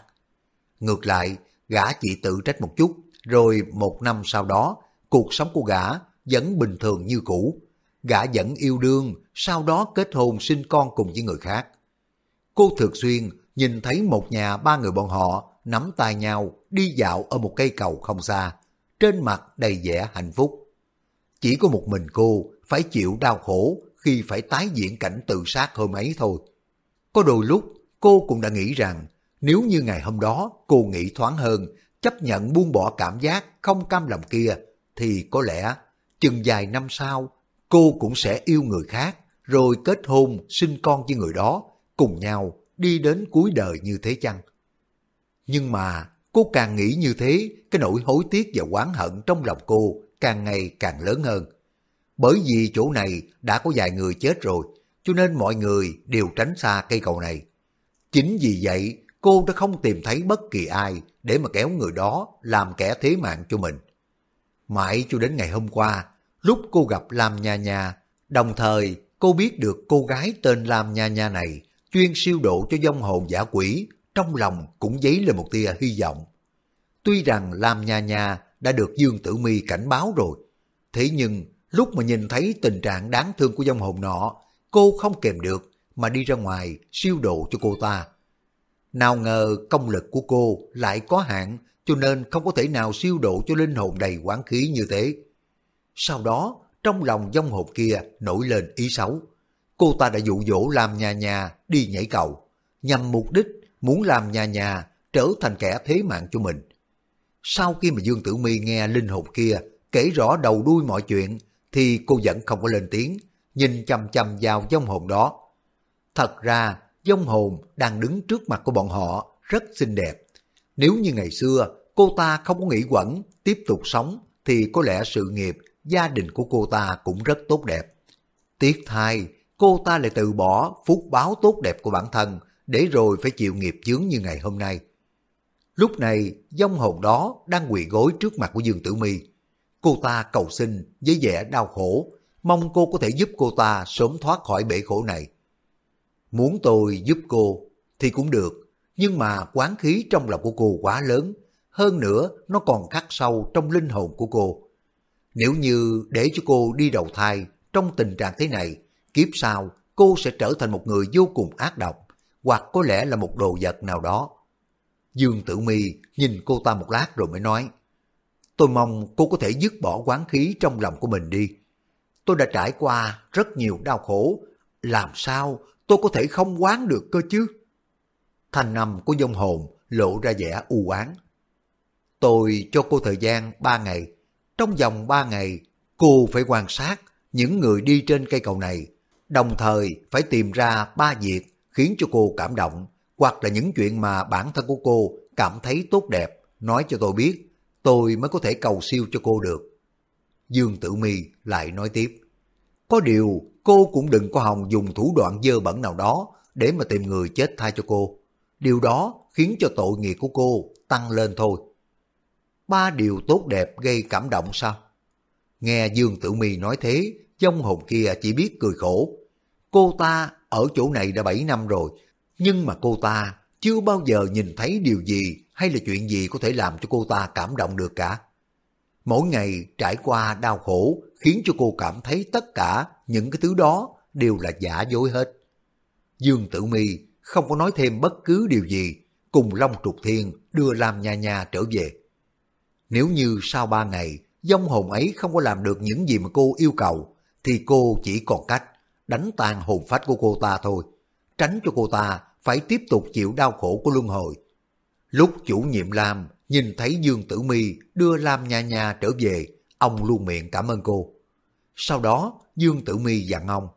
Ngược lại, gã chỉ tự trách một chút, rồi một năm sau đó, cuộc sống của gã vẫn bình thường như cũ. Gã vẫn yêu đương, sau đó kết hôn sinh con cùng với người khác. Cô thường xuyên nhìn thấy một nhà ba người bọn họ nắm tay nhau đi dạo ở một cây cầu không xa, trên mặt đầy vẻ hạnh phúc chỉ có một mình cô phải chịu đau khổ khi phải tái diễn cảnh tự sát hôm ấy thôi. Có đôi lúc cô cũng đã nghĩ rằng nếu như ngày hôm đó cô nghĩ thoáng hơn, chấp nhận buông bỏ cảm giác không cam lòng kia, thì có lẽ chừng vài năm sau cô cũng sẽ yêu người khác, rồi kết hôn sinh con với người đó, cùng nhau đi đến cuối đời như thế chăng? Nhưng mà cô càng nghĩ như thế, cái nỗi hối tiếc và oán hận trong lòng cô càng ngày càng lớn hơn. Bởi vì chỗ này đã có vài người chết rồi, cho nên mọi người đều tránh xa cây cầu này. Chính vì vậy, cô đã không tìm thấy bất kỳ ai để mà kéo người đó làm kẻ thế mạng cho mình. Mãi cho đến ngày hôm qua, lúc cô gặp Lam Nha Nha, đồng thời cô biết được cô gái tên Lam Nha Nha này chuyên siêu độ cho vong hồn giả quỷ, trong lòng cũng dấy lên một tia hy vọng. Tuy rằng Lam Nha Nha đã được Dương Tử Mi cảnh báo rồi, thế nhưng lúc mà nhìn thấy tình trạng đáng thương của dòng hồn nọ, cô không kèm được mà đi ra ngoài siêu độ cho cô ta. Nào ngờ công lực của cô lại có hạn cho nên không có thể nào siêu độ cho linh hồn đầy quán khí như thế. Sau đó, trong lòng dông hồn kia nổi lên ý xấu. Cô ta đã dụ dỗ làm nhà nhà đi nhảy cầu, nhằm mục đích muốn làm nhà nhà trở thành kẻ thế mạng cho mình. Sau khi mà Dương Tử Mi nghe linh hồn kia kể rõ đầu đuôi mọi chuyện, thì cô vẫn không có lên tiếng, nhìn chăm chăm vào dông hồn đó. Thật ra, dông hồn đang đứng trước mặt của bọn họ rất xinh đẹp. Nếu như ngày xưa cô ta không có nghĩ quẩn, tiếp tục sống, thì có lẽ sự nghiệp, gia đình của cô ta cũng rất tốt đẹp. Tiếc thay, cô ta lại từ bỏ phúc báo tốt đẹp của bản thân, để rồi phải chịu nghiệp chướng như ngày hôm nay. Lúc này, dông hồn đó đang quỳ gối trước mặt của Dương Tử Mi. Cô ta cầu xin với vẻ đau khổ, mong cô có thể giúp cô ta sớm thoát khỏi bể khổ này. Muốn tôi giúp cô thì cũng được, nhưng mà quán khí trong lòng của cô quá lớn, hơn nữa nó còn khắc sâu trong linh hồn của cô. Nếu như để cho cô đi đầu thai trong tình trạng thế này, kiếp sau cô sẽ trở thành một người vô cùng ác độc, hoặc có lẽ là một đồ vật nào đó. Dương Tử Mi nhìn cô ta một lát rồi mới nói, tôi mong cô có thể dứt bỏ quán khí trong lòng của mình đi. Tôi đã trải qua rất nhiều đau khổ, làm sao tôi có thể không quán được cơ chứ? Thanh âm của dông hồn lộ ra vẻ u oán. Tôi cho cô thời gian ba ngày. Trong vòng ba ngày, cô phải quan sát những người đi trên cây cầu này, đồng thời phải tìm ra ba việc khiến cho cô cảm động, hoặc là những chuyện mà bản thân của cô cảm thấy tốt đẹp, nói cho tôi biết, tôi mới có thể cầu siêu cho cô được. Dương Tử Mi lại nói tiếp, có điều cô cũng đừng có hòng dùng thủ đoạn dơ bẩn nào đó để mà tìm người chết thay cho cô. Điều đó khiến cho tội nghiệp của cô tăng lên thôi. Ba điều tốt đẹp gây cảm động sao? Nghe Dương Tử Mi nói thế, dông hồn kia chỉ biết cười khổ. Cô ta ở chỗ này đã 7 năm rồi, nhưng mà cô ta chưa bao giờ nhìn thấy điều gì hay là chuyện gì có thể làm cho cô ta cảm động được cả. Mỗi ngày trải qua đau khổ khiến cho cô cảm thấy tất cả những cái thứ đó đều là giả dối hết. Dương Tử Mi không có nói thêm bất cứ điều gì, cùng Long Trục Thiên đưa Lam Nha Nha trở về. Nếu như sau ba ngày, dông hồn ấy không có làm được những gì mà cô yêu cầu, thì cô chỉ còn cách đánh tan hồn phách của cô ta thôi, tránh cho cô ta phải tiếp tục chịu đau khổ của luân hồi. Lúc chủ nhiệm Lam nhìn thấy Dương Tử Mi đưa Lam Nha Nha trở về, ông luôn miệng cảm ơn cô. Sau đó, Dương Tử Mi dặn ông,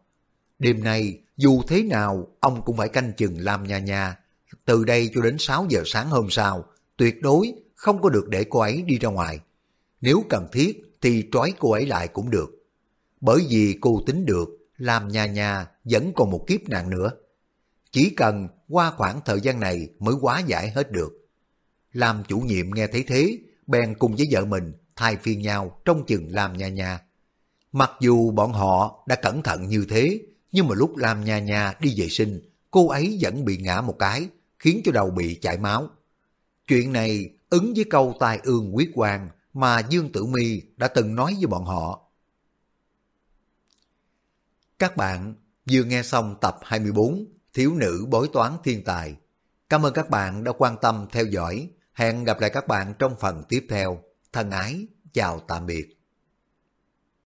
đêm nay dù thế nào ông cũng phải canh chừng Lam Nha Nha. Từ đây cho đến 6 giờ sáng hôm sau, tuyệt đối không có được để cô ấy đi ra ngoài. Nếu cần thiết thì trói cô ấy lại cũng được. Bởi vì cô tính được Lam Nha Nha vẫn còn một kiếp nạn nữa. Chỉ cần qua khoảng thời gian này mới quá giải hết được. Làm chủ nhiệm nghe thấy thế, bèn cùng với vợ mình thay phiên nhau trong chừng làm nhà nhà. Mặc dù bọn họ đã cẩn thận như thế, nhưng mà lúc làm nhà nhà đi vệ sinh, cô ấy vẫn bị ngã một cái, khiến cho đầu bị chảy máu. Chuyện này ứng với câu tai ương quyết quan mà Dương Tử Mi đã từng nói với bọn họ. Các bạn vừa nghe xong tập 24 Thiếu nữ bói toán thiên tài. Cảm ơn các bạn đã quan tâm theo dõi. Hẹn gặp lại các bạn trong phần tiếp theo. Thân ái, chào tạm biệt.